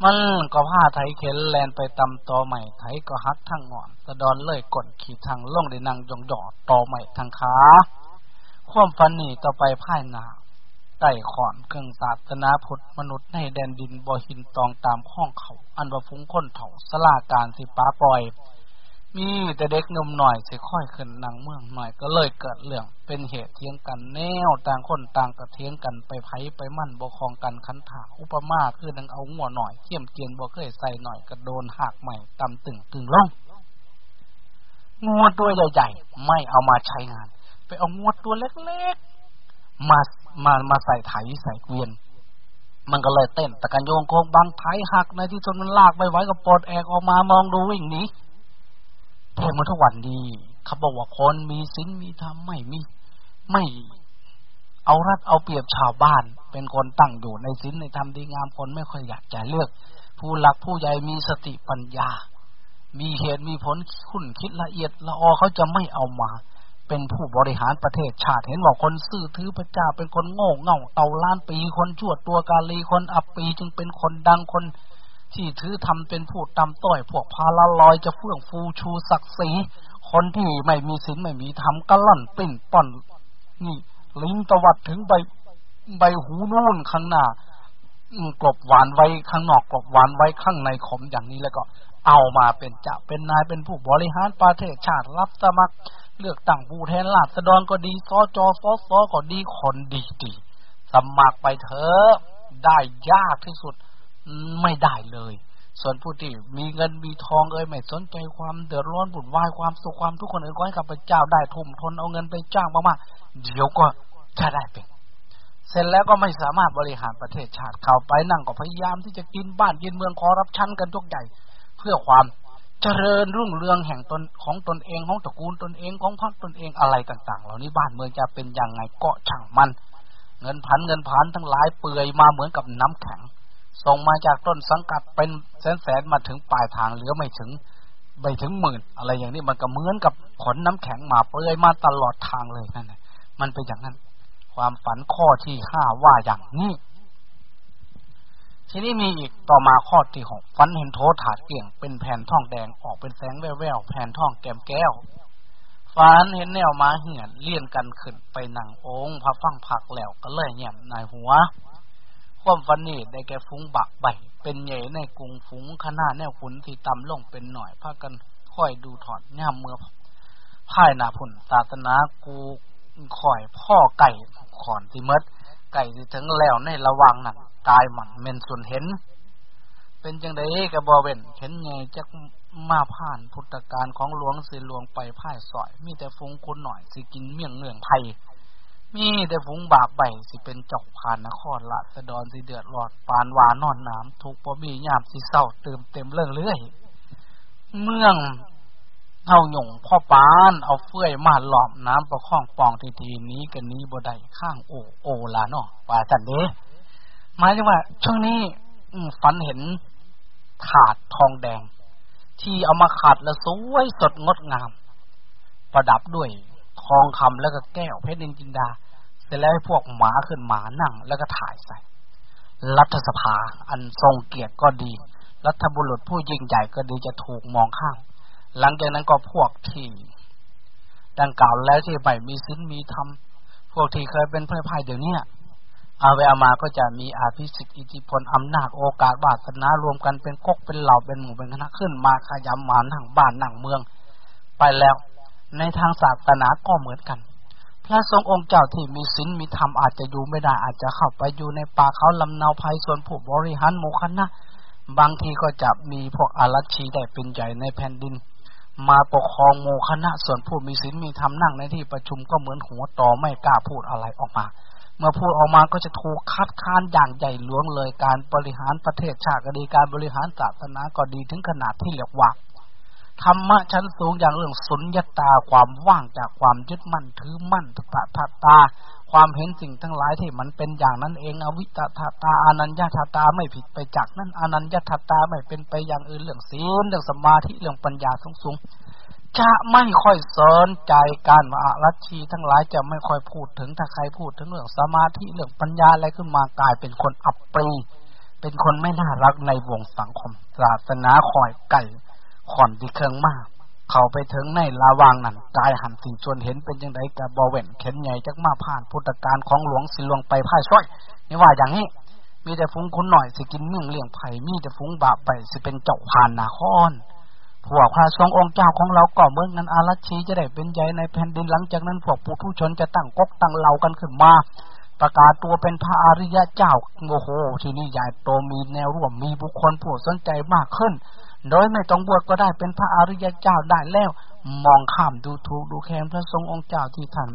มันก็ผ้าไถเข็นแลนไปตำตอใหม่ไถก็ฮักทั้งงอนสะดอนเลยกดขี่ทางล่องได้นางยองดอตอใหม่ทางขาความฟันนี่ต่อไปพ่ายนา ไต่ขอนเครื่องศาสนาพุทธมนุษย์ในแดนดินบ่หินตองตามห้องเขา อันว่าฟุ้งค้นเถาสลาการสิป้าปล่อย มีแต่เด็กนมหน่อยสิค่อยขึ้นนางเมืองหน่อยก็เลยเกิดเรื่อง เป็นเหตุเทียงกันแนวต่างคนต่างกระเทียงกันไปไผไปมั่นบกคองกันคันถาอุปมาคือนังเอาหัวหน่อยเขี่ยมเกียนบ่เคยใส่หน่อยกระโดนหักใหม่ตำตึงตึงล่องงัวตัวใหญ่ๆไม่เอามาใช้งาน ไปเอางัวตัวเล็กๆมา มามาใส่ไถใส่เกวียน มันก็เลยเต้นตะกันโยงโคงบางไถหักในที่สุดมันลากไปไว้กับปลดแอกออกมามองดูวิ่งหนีเพลงมันทุกวันดีเขาบอกว่าคนมีศีลมีธรรมไม่มีไม่เอารัดเอาเปรียบชาวบ้าน เป็นคนตั้งอยู่ในศีลในธรรมดีงามคนไม่ค่อยอยากจะเลือก ผู้หลักผู้ใหญ่มีสติปัญญา มีเหตุมีผลคุณคิดละเอียดละออเขาจะไม่เอามา เป็นผู้บริหารประเทศชาติเห็นว่าคนซื่อถือพระเจ้าเป็นคนโง่เง่าเต่าล้านปีคนชั่วตัวกาลีคนอับปีจึงเป็นคนดังคนที่ถือทำเป็นผู้ตำต้อย พวกพาละลอยจะเฟื่องฟูชูศักดิ์ศรีคนที่ไม่มีศีลไม่มีธรรมก็ล่อนปิ่นป่อน นี่ ลิงตวัดถึงใบใบหูนู่นข้างหน้ากลบหวานไว้ข้างนอกกลบหวานไว้ข้างในขมอย่างนี้แล้วก็ เอามาเป็นเจ้าเป็นนายเป็นผู้บริหารประเทศชาติรับสมัคร เลือกตั้งผู้แทนราษฎรก็ดีซอจอซอซอก็ดีคนดีดีสมัครไปเถอะได้ยากที่สุดไม่ได้เลย ส่วนผู้ที่มีเงินมีทองเอ้ยไม่สนใจความเดือดร้อนบุญวายความสุขความทุกข์คนอื่นก็ให้กับพระเจ้าได้ทุ่มทนเอาเงินไปจ้างมากๆเดี๋ยวก็จะได้เป็นเสร็จแล้วก็ไม่สามารถบริหารประเทศชาติเข้าไปนั่งก็พยายามที่จะกินบ้านกินเมืองขอรับชั้นกันทุกใหญ่ เพื่อความ เจริญรุ่งเรืองแห่งตนของตนเองของตระกูลตนเองของพรรคตนเองอะไรต่าง ๆ เหล่านี้บ้านเมืองจะเป็นยังไงก็ช่างมัน เงินพันเงินพันทั้งหลายเปื่อยมาเหมือนกับน้ำแข็งส่งมาจากต้นสังกัดเป็นแสนแสนมาถึงปลายทางเหลือไม่ถึงไม่ถึงหมื่น อะไรอย่างนี้มันก็เหมือนกับขนน้ำแข็งมาเปลือยมาตลอดทางเลยนั่นแหละมันเป็นอย่างนั้น ความฝันข้อที่ห้าว่าอย่างนี้ ทีนี้มีอีกต่อมาข้อที่หกฝันเห็นโทถาดเกี่ยง เป็นแผ่นทองแดงออกเป็นแสงแววๆแผ่นทองแก้มแก้วฝันเห็นแนวมาเหี่ยนเลี่ยนกันขึ้นไปหนังองค์พระฟังผักแล้วก็เลยเงียนายหัว ความฟันนี่ได้แก่ฟุ้งบักใบเป็นใหญ่ในกรุงฟุ้งขนาดแนวขุนที่ต่ำลงเป็นหน่อยพากันค่อยดูถอดย่ามเมื่อพ่ายนาผุนศาสนากูค่อยพ่อไก่ขอนที่มด ไก่ที่ถึงแล้วในระวังนั่นกายมันเมนส่วนเห็น เป็นจังไดกับบอเวนเห็นไงจักมาผ่านพุทธการของหลวงสิหลวงไปพ่ายสอย มีแต่ฟุงคนหน่อยสิกินเมี่ยงเนื่องไผ่มีแต่ฝูงบาปใบสิเป็นจกผ่านนครละสะดอนสิเดือดรอดปานวานอนน้ำทุกปอมียามสิเศร้าเติมเต็มเรื่องเรื่อย เมือง เอาหย่งพ่อปาน เอาเฟื่อยมาหลอมน้ำประคองปองทีทีนี้กันนี้บ่ได้ข้างโอโอลาเนาะป่าสันเดหมายถึงว่า ช่วงนี้ฝันเห็นถาดทองแดง ที่เอามาขัดแล้วสวยสดงดงาม ประดับด้วยทองคำแล้วก็แก้วเพชรนินจินดาเสร็จแล้วให้พวกหมาขึ้นหมานั่ง แล้วก็ถ่ายใส่ รัฐสภาอันทรงเกียรติก็ดี รัฐบุรุษผู้ยิ่งใหญ่ก็ดีจะถูกมองข้าม หลังจากนั้นก็พวกที่ดังกล่าวแล้วที่ไม่มีสินมีธรรมพวกที่เคยเป็นเพื่อพายเดี๋ยวนี้อาเวอามาก็จะมีอาภิสิทธิอิทธิพลอำนาจโอกาสวาสนารวมกันเป็นกกเป็นเหล่าเป็นหมู่เป็นคณะขึ้นมาขยำหมานทางบ้านหนังเมือง ไปแล้วในทางศาสนาก็เหมือนกัน พระทรงองค์เจ้าที่มีศีลมีธรรมอาจจะอยู่ไม่ได้อาจจะเข้าไปอยู่ในป่าเขาลำเนาภัยส่วนผู้บริหารโมคณะบางทีก็จะมีพวกอารัชีได้เป็นใหญ่ในแผ่นดิน มาปกครองโมคณะส่วนผู้มีศีลมีธรรมนั่งในที่ประชุมก็เหมือนหัวต่อไม่กล้าพูดอะไรออกมา เมื่อพูดออกมาก็จะถูกคัดค้านอย่างใหญ่หลวงเลยการบริหารประเทศชาติก็ดีการบริหารศาสนาก็ดีถึงขนาดที่เรียกว่าธรรมะชั้นสูงอย่างเรื่องสุญญตาความว่างจากความยึดมั่นถือมั่นตถาตา ความเห็นสิ่งทั้งหลายที่มันเป็นอย่างนั้นเองอวิตตาตาอนัญญาตาไม่ผิดไปจากนั้นอนัญญาตาไม่เป็นไปอย่างอื่นเรื่องศีลเรื่องสมาธิเรื่องปัญญาสูงสูงจะไม่ค่อยสนใจการว่าลัทธิทั้งหลายจะไม่ค่อยพูดถึงถ้าใครพูดถึงเรื่องสมาธิเรื่องปัญญาอะไรขึ้นมากลายเป็นคนอับปรีเป็นคนไม่น่ารักในวงสังคมศาสนาคอยไก่ขอนที่เครื่องมาก เขาไปถึงในลาวางนั่นกายหันสิ่งชวนเห็นเป็นยังไงกับบอเวนเข็นใหญ่จักมาผ่านพุทธการของหลวงสิลวงไปพ่ายช่วยนี่ว่าอย่างนี้ มีแต่ฟุ้งคุณหน่อยสิกินเมืองเลี้ยงไผ่มีแต่ฟุ้งบาปไปสิเป็นเจ้าผ่านนาคอนพวกพระทรงองค์เจ้าของเราก็เมืองนั้นอารัชีจะได้เป็นใหญ่ในแผ่นดินหลังจากนั้นพวกปุถุชนจะตั้งกกตั้งเหล่ากันขึ้นมา ประกาศตัวเป็นพระอริยะเจ้าโอ้โห ที่นี่ใหญ่โตมีแนวร่วมมีบุคคลผู้สนใจมากขึ้น โดยไม่ต้องบวชก็ได้เป็นพระอริยเจ้าได้แล้ว มองข้ามดูถูกดูแคลนพระทรงองค์เจ้าที่ท่าน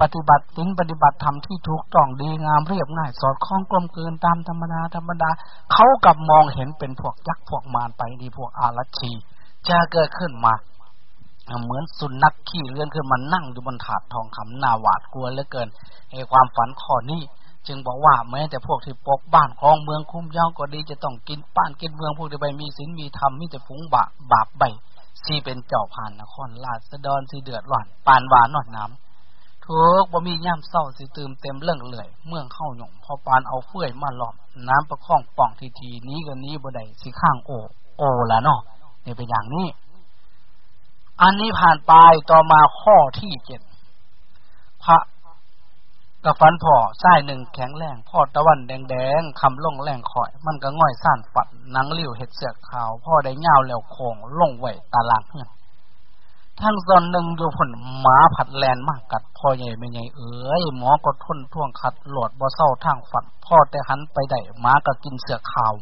ปฏิบัติสิ่งปฏิบัติธรรมที่ถูกต้องดีงามเรียบง่าย สอดคล้องกลมเกลืนตามธรรมดาธรรมดาเขากับมองเห็นเป็นพวกยักษ์พวกมารไปนี่พวกอารัชีจะเกิดขึ้นมาเหมือนสุนัขขี่เลื่อนขึ้นมานั่งอยู่บนถาดทองคำหน้าหวาดกลัวเหลือเกินไอความฝันข้อนี้ จึงบอกว่าแม้แต่พวกที่ปกบ้านคลองเมืองคุ้มย่องก็ดีจะต้องกินป้านกินเมืองพวกที่ไปมีศีลมีธรรมมีแต่ฟุ้งบาบาปใบสีเป็นเจ้าผ่านนครลาสะดอนสีเดือดร้อนปานวานนอดน้ำทุกบ่มีย่ำเศร้าสิตืมเต็มเรื่องเลยเมืองเข้าหยงพอปานเอาเฟื่อยมาหลอมน้ำประคองป่องทีทีนี้กันนี้บ่ได้สิข้างโอโอละเนาะนี่เป็นอย่างนี้ อันนี้ผ่านไปต่อมาข้อที่เจ็ดพระ ก็ฟันพ่อไส้หนึ่งแข็งแรงพ่อตะวันแดงแดงคำล่องแรงข่อย มันก็ง่อยสั้นฝัดนังเลี้ยวเห็ดเสือกขาว พ่อได้เงาแล้วโคงล่งไหวตาลางเฮือนทั้งตอนหนึ่งอยู่ผลหมาผัดแลนมากกัดพ่อใหญ่ไม่ใหญ่เอ้ยหมอก็ทนท่วงขัดหลอดบ่เศร้าทางฝันพ่อแต่หันไปได้หมาก็กินเสือขาว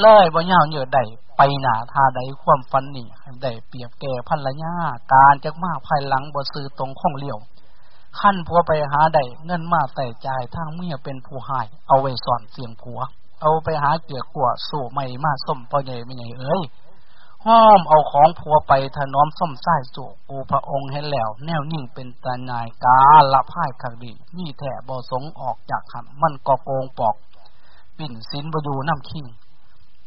เล่ยบ่เงาเหยื่อได้ไปหนาทาใดความฟันนี่ได้เปรียบแก่พันละญาการจากมาภายหลังบ่ซื้อตรงข้องเลี้ยว ขั้นผัวไปหาได้เงินมาใส่ใจทางเมียเป็นผู้หาย เอาไว้สอนเสียงผัว เอาไปหาเกี่ยกลัวสู่ไม่มาส้มพ่อใหญ่ไม่ใหญ่เอ้ยห้อมเอาของผัวไปถนอมส้มไส้สู่กูพระองค์ให้แล้ว แนวนิ่งเป็นตานายกาละพ่ายขักดีนี่แถบ่สงออกจากขันมันก็โกงปอก ปิ่นสินบอยู่น้ำขิง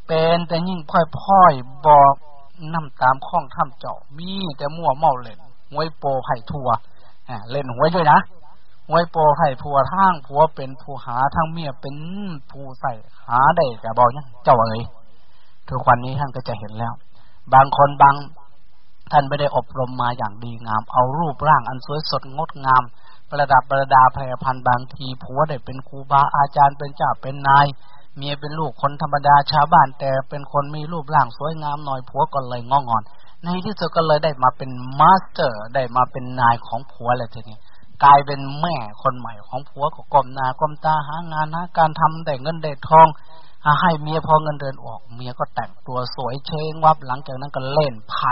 เป็นแต่ยิ่งพ่อยพ่อยบอกน้ำตามข้องถ้ำเจาะมีแต่มั่วเมาเล่นไว้โปไผ่ทัว เล่นหวยด้วยนะหวยโปรให้ผัวทางผัวเป็นผู้หาทางเมียเป็นผู้ใส่หาได้กับบอยังเจ้าเอ๋ยทุกวันนี้ท่านก็จะเห็นแล้ว บางคนบางท่านไม่ได้อบรมมาอย่างดีงาม เอารูปร่างอันสวยสดงดงาม ประดับประดาแพรพันบางทีผัวได้เป็นครูบาอาจารย์เป็นเจ้าเป็นนายเมียเป็นลูกคนธรรมดาชาวบ้านแต่เป็นคนมีรูปร่างสวยงามหน่อยผัวก็เลยงองอน ในที่สุดก็เลยได้มาเป็น master ได้มาเป็นนายของผัวเลยทีนี้กลายเป็นแม่คนใหม่ของผัวก็ก้มหน้าก้มตาหางานหาการทำได้เงินได้ทองให้เมียพอเงินเดือนออก เมียก็แต่งตัวสวยเช้งวับหลังจากนั้นก็เล่นไพ่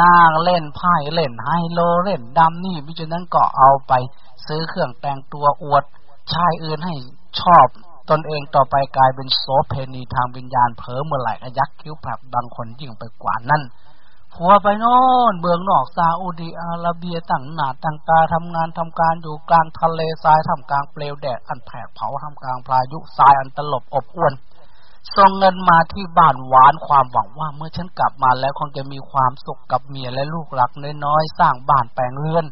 นางเล่นไพ่เล่นไฮโลเล่นดำนี่มิฉะนั้นก็เอาไป ซื้อเครื่องแต่งตัวอวดชายอื่นให้ชอบตนเองต่อไปกลายเป็นโสเพณีทางวิญญาณเผลอเมื่อไหร่ก็ยักคิ้วผลับบางคนยิ่งไปกว่านั้น ผัวไปโน่นเบืองนอกซาอุดีอาระเบียตั้งหนาตั้งตาทำงานทำการอยู่กลางทะเลทรายทำกลางเปลวแดดอันแผดเผาทำกลางพายุทรายอันตลบอบอวนส่งเงินมาที่บ้านหวานความหวังว่าเมื่อฉันกลับมาแล้วคงจะมีความสุขกับเมียและลูกหลักน้อยๆสร้างบ้านแปลงเรือน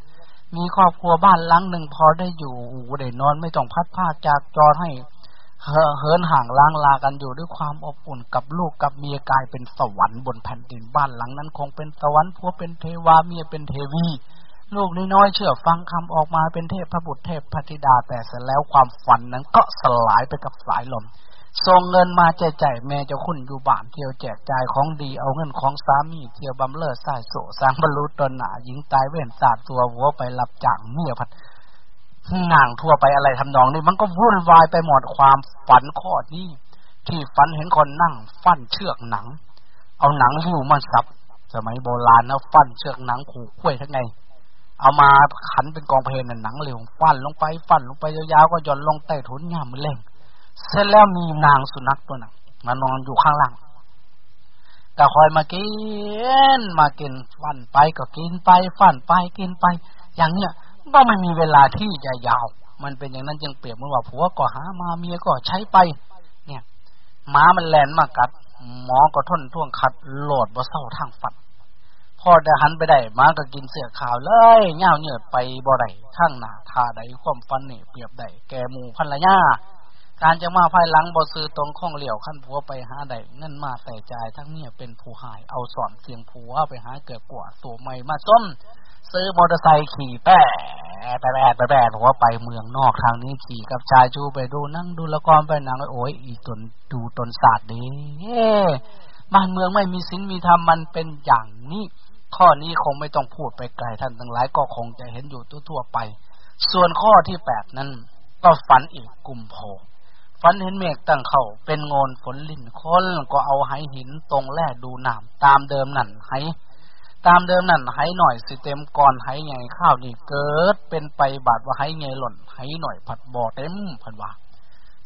มีครอบครัวบ้านหลังหนึ่งพอได้อยู่ได้นอนไม่ต้องพัดผ้าจากจอให้ เหินห่างล้างลากันอยู่ด้วยความอบอุ่นกับลูกกับเมียกลายเป็นสวรรค์บนแผ่นดินบ้านหลังนั้น คงเป็นสวรรค์ผัวเป็นเทวาเมียเป็นเทวี ลูกน้อยเชื่อฟังคำออกมาเป็นเทพพระบุตรเทพพธิดาแต่เสร็จแล้วความฝันนั้นก็สลายไปกับสายลมส่งเงินมาแจกจ่ายแม่เจ้าคุณอยู่บ้านเที่ยวแจกจ่ายของดีเอาเงินของสามีเที่ยวบำเลิศสายโสสร้างบรรลุตนหนาหญิงตายเว้นสาดตัวหัวไปหลับจากเมียพัด ห่างทั่วไปอะไรทำนองนี้มันก็วุ่นวายไปหมดความฝันข้อนี้ ที่ฝันเห็นคนนั่ง ฟันเชือกหนัง เอาหนังหิ้วมาสับ สมัยโบราณนะฟันเชือกหนังขู่ข้วยทั้งไง เอามาขันเป็นกองเพลนหนังเหลวฟันลงไปฟันลงไปยาวๆก็ย่อนลงใต้ถุนหญ้ามือเล่งเสร็จแล้วมีนางสุนัขตัวหนึ่งมานอนอยู่ข้างล่างก็คอยมากินมากินฟันไปก็กินไปฟันไปกินไป อย่างเนี้ย ก็ไม่มีเวลาที่จะยาว มันเป็นอย่างนั้นจึงเปรียบเหมือนว่าผัวก็หามาเมียก็ใช้ไป เนี่ยหมามันแลนมากัด หมอก็ทนท่วงขัดโหลดบ่เศร้าทางฝันพอได้หันไปได้มาก็กินเสือขาวเลยเงาเหนื่อยไปบ่ได้ข้างหน้าทาใดความฟันนี่เปรียบได้แกหมูพันละย่าการจะมาภายหลังบ่ซื้อตรงข้องเหลี่ยวขั้นผัวไปหาใดเงินมาใส่ใจทั้งเนี่ยเป็นผู้หายเอาสอนเสียงผัวไปหาเกิดกว่าตัวใหม่มาส้ม ซื้อมอเตอร์ไซค์ขี่แปะแปะแปะแปะหัวไปเมืองนอกทางนี้ขี่กับชายชูไปดูนั่งดูละครไปหนังโอ้ยอีตนดูตนศาสตร์ดีบ้านเมืองไม่มีศีลมีธรรมมันเป็นอย่างนี้ข้อนี้คงไม่ต้องพูดไปไกลท่านทั้งหลายก็คงจะเห็นอยู่ทั่วๆไป ส่วนข้อที่แปดนั้น ก็ฝันอีกกลุ่มโพฝันเห็นเมฆตั้งเขาเป็นงนฝนลิ่นคนก็เอาไหหินตรงแล่ดูน้ำตามเดิมนั่นไห ตามเดิมนั่นไห้หน่อยสิเต็มก่อนไห้ไงข้าวนี่เกิด เป็นไปบาดว่าไห้ไงหล่นไห้หน่อยผัดบ่อเต็มผัดว่า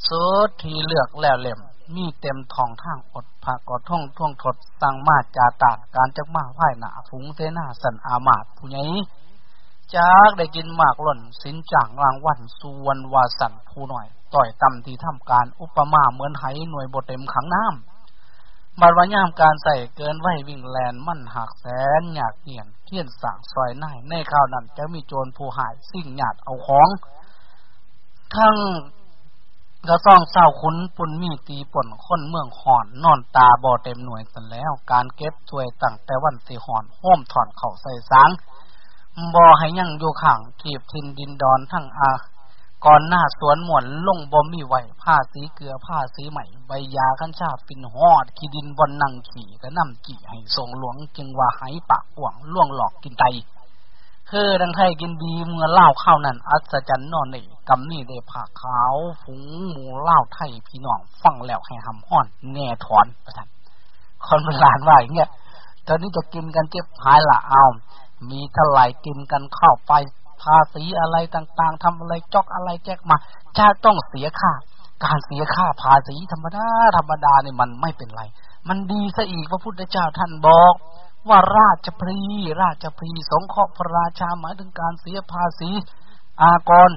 สุดทีเลือกแล้วเล่มมีเต็มทองทางอดผักกอท่องท่วงทดตั้งมาจาตาดการจักมาพ่ายหนาฝูงเสนาสันอามาตผู้ใหญ่จากได้กินมากหล่นสินจ่างรางวันส่วนวาสันผู้หน่อย ต่อยต่ำที่ทำการอุปมาเหมือนไหหน่วยบทเต็มขังน้ำ บัดวันยามการใส่เกินไหววิ่งแลนมั่นหักแสนหยาดเหียนเทียนสั่งซอยน่ายในข่าวนั้นจะมีโจรผู้หายสิ่งหยาดเอาของ ทั้งกระซ่องเศร้าคุ้นปุ่นมีตีป่นคนเมืองหอนนอนตาบ่อเต็มหน่วยกันแล้ว การเก็บถวยตั้งแต่วันสีหอนโห้มถอนเข่าใส่สางบ่อให้ยังอยู่ข้างขีบทินดินดอนทั้งอา ก่อนหน้าสวนหมวนลงบ่มีไหวผ้าสีเกลือผ้าสีใหม่ใบยาขั้นชาฟินหอดขีดินบนนั่งขี่ก็นำกี่ให้ทรงหลวงจึงว่าหายปากหวงล่วงหลอกกินไตคือดังไทยกินดีเมื่อเล่าข้าวนั้นอัศจรรย์นอนนี่กำนี่ได้ผ่าขาวฝูงหมูเล่าไทยพี่น้องฟังแล้วให้หำห้อน แน่ถอนประทันคนโบราณว่าอย่างเงี้ยตอนนี้จะกินกันเจ็บหายละเอา มีเท่าไหร่กินกันเข้าไป ภาษีอะไรต่างๆทำอะไรจอกอะไรแจกมาจะต้องเสียค่า การเสียค่าภาษีธรรมดาธรรมดาเนี่ยมันไม่เป็นไร มันดีซะอีกพระพุทธเจ้าท่านบอกว่าราชพรีราชพรีสงเคราะห์พระราชาหมายถึงการเสียภาษี อากร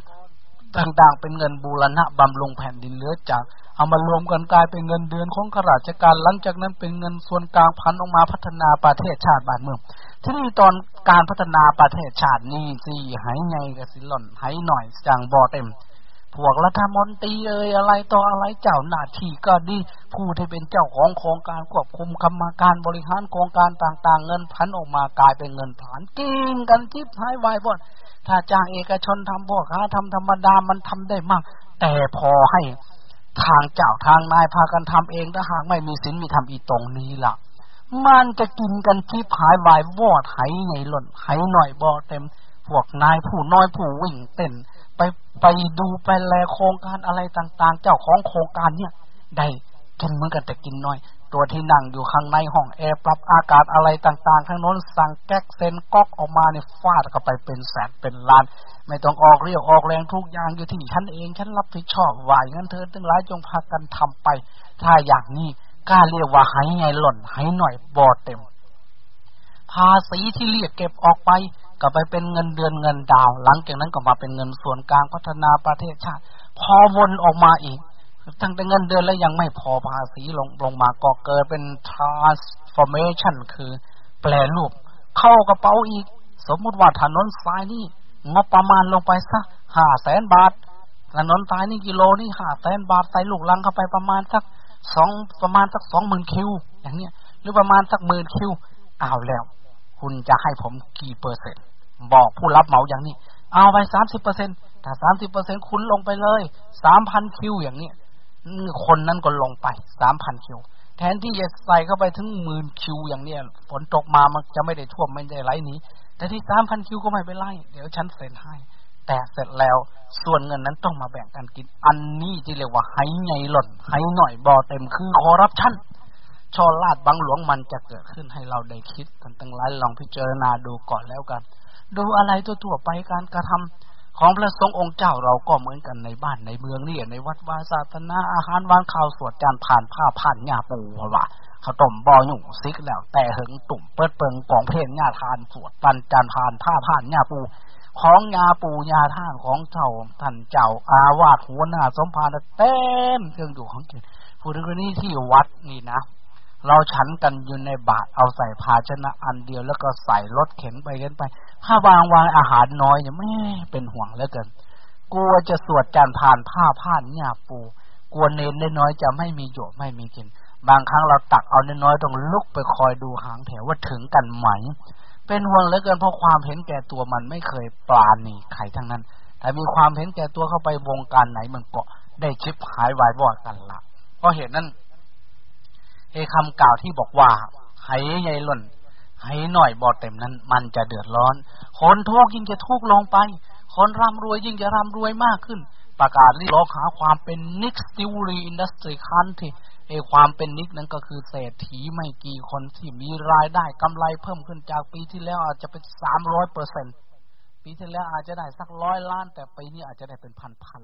ต่างๆ เป็นเงินบูรณะบำรุงแผ่นดินเหลือจาก เอามารวมกันกลายเป็นเงินเดือนของข้าราชการ หลังจากนั้นเป็นเงินส่วนกลางพันออกมาพัฒนาประเทศชาติบ้านเมือง ที่นี่ตอนการพัฒนาประเทศชาตินี้สิหายไงกับสิหล่นหายหน่อยจังบ่อเต็ม พวกรัฐมนตรีเอ่ยอะไรต่ออะไรเจ้าหน้าที่ก็ดีผู้ที่เป็นเจ้าของโครงการควบคุมกรรมการบริหารโครงการต่างๆ เงินพันออกมากลายเป็นเงินผ่านกินกันทิพหายวายบ่ถ้าจ้างเอกชนทำพวกค้าทำธรรมดามันทำได้มาก แต่พอให้ทางเจ้าทางนายพากันทำเองถ้าหากไม่มีศีลมีธรรมอีตรงนี้ล่ะ มันจะกินกันที่หายวายวอดไหไงหล่นไหหน่อยบ่เต็ม พวกนายผู้น้อยผู้วิ่งเต้น ไปไปดูไปแลโครงการอะไรต่าง ๆ เจ้าของโครงการเนี่ยได้กินเหมือนกันแต่กินน้อย ตัวที่นั่งอยู่ข้างในห้องแอร์ปรับอากาศอะไรต่างๆข้างโน้นสั่งแก๊กเซนก๊อกออกมาเนี่ยฟาดเข้าไปเป็นแสนเป็นล้าน ไม่ต้องออกเรียวออกแรงทุกอย่างอยู่ที่ฉันเองฉันรับผิดชอบไหวงั้นเธอทั้งหลายจงพากันทำไป ถ้าอย่างนี้ กล้าเรียกว่าให้ไงหล่นให้หน่อยบอดเต็ม ภาษีที่เรียกเก็บออกไปก็ไปเป็นเงินเดือนเงินดาว หลังจากนั้นก็มาเป็นเงินส่วนกลางพัฒนาประเทศชาติ พอวนออกมาอีกทั้งแต่เงินเดือนแล้วยังไม่พอภาษีลงลงมาก็เกิดเป็น transformation คือแปลรูป เข้ากระเป๋าอีก สมมุติว่าถนนสายนี้งบประมาณลงไปสักห้าแสนบาทถนนสายนี้กิโลนี่ห้าแสนบาทใส่ลูกลังเข้าไปประมาณสัก สองประมาณสักสองหมื่นคิว อย่างเนี้ยหรือประมาณสักหมื่นคิวเอาแล้ว คุณจะให้ผมกี่เปอร์เซ็นต์ บอกผู้รับเหมาอย่างนี้ เอาไปสามสิบเปอร์เซ็นถ้าสามสิบเปอร์เซ็นคุณลงไปเลยสามพันคิวอย่างเนี้ยคนนั้นก็ลงไปสามพันคิว แทนที่จะใส่เข้าไปถึงหมื่นคิวอย่างเนี้ยฝนตกมามันจะไม่ได้ท่วมไม่ได้ไหลนี้แต่ที่สามพันคิวก็ไม่เป็นไรเดี๋ยวฉันเซ็นให้ แต่เสร็จแล้ว ส่วนเงินนั้นต้องมาแบ่งกันกิน อันนี้ที่เรียกว่าให้ไงหล่นให้หน่อยบอเต็มคือคอรับชั่นชอลาดบังหลวงมันจะเกิดขึ้นให้เราได้คิดกันตั้งหลายลองพิจารณาดูก่อนแล้วกัน ดูอะไรตัวๆไปการกระทำของพระสงฆ์องค์เจ้าเราก็เหมือนกันในบ้านในเมืองนี่ในวัดวาศาสนาอาหารวานข้าวสวดจานผ่านผ้าผ่านหญ้าปูว่าเขาต้มบอหนุ่ซิกแล้วแต่หึงตุ่มเปิดเปิงกองเพลนหญ้าทานสวดปันจานผ่านผ้าผ่านหญ้าปู ของยาปูยาท่านของเจ้าท่านเจ้าอาวาสหัวหน้าสมภารเต็มเครื่องอยู่ของกินพูดถึงนี้ที่วัดนี่นะ เราฉันกันอยู่ในบาตรเอาใส่ภาชนะอันเดียวแล้วก็ใส่รถเข็นไปกันไป ถ้าวางวางอาหารน้อยเนี่ยไม่เป็นห่วงแล้วกันกลัวจะสวดจานผ่านผ้าผ่านเนี่ยปูกลัวเน้นได้น้อยจะไม่มีโยไม่มีกิน บางครั้งเราตักเอาน้อยต้องลุกไปคอยดูหางแถวว่าถึงกันไหม เป็นห่วงเหลือเกินเพราะความเห็นแก่ตัวมันไม่เคยปราณีใครทั้งนั้น แต่มีความเห็นแก่ตัวเข้าไปวงการไหนมันก็ได้ชิบหายวายวอดกันละเพราะเหตุนั้นไอ้คำกล่าวที่บอกว่าให้ใหญ่ล่นให้หน่อยบอเต็มนั้น มันจะเดือดร้อน คนทุกข์ยิ่งจะทุกข์ลงไป คนร่ำรวยยิ่งจะร่ำรวยมากขึ้น ประกาศเรียกร้องหาความเป็น NICs newly industry country ไอความเป็น NIC นั้นก็คือเศรษฐีไม่กี่คนที่มีรายได้กำไรเพิ่มขึ้นจากปีที่แล้วอาจจะเป็นสามร้อยเปอร์เซ็นต์ปีที่แล้วอาจจะได้สักร้อยล้าน แต่ปีนี้อาจจะได้เป็นพันพัน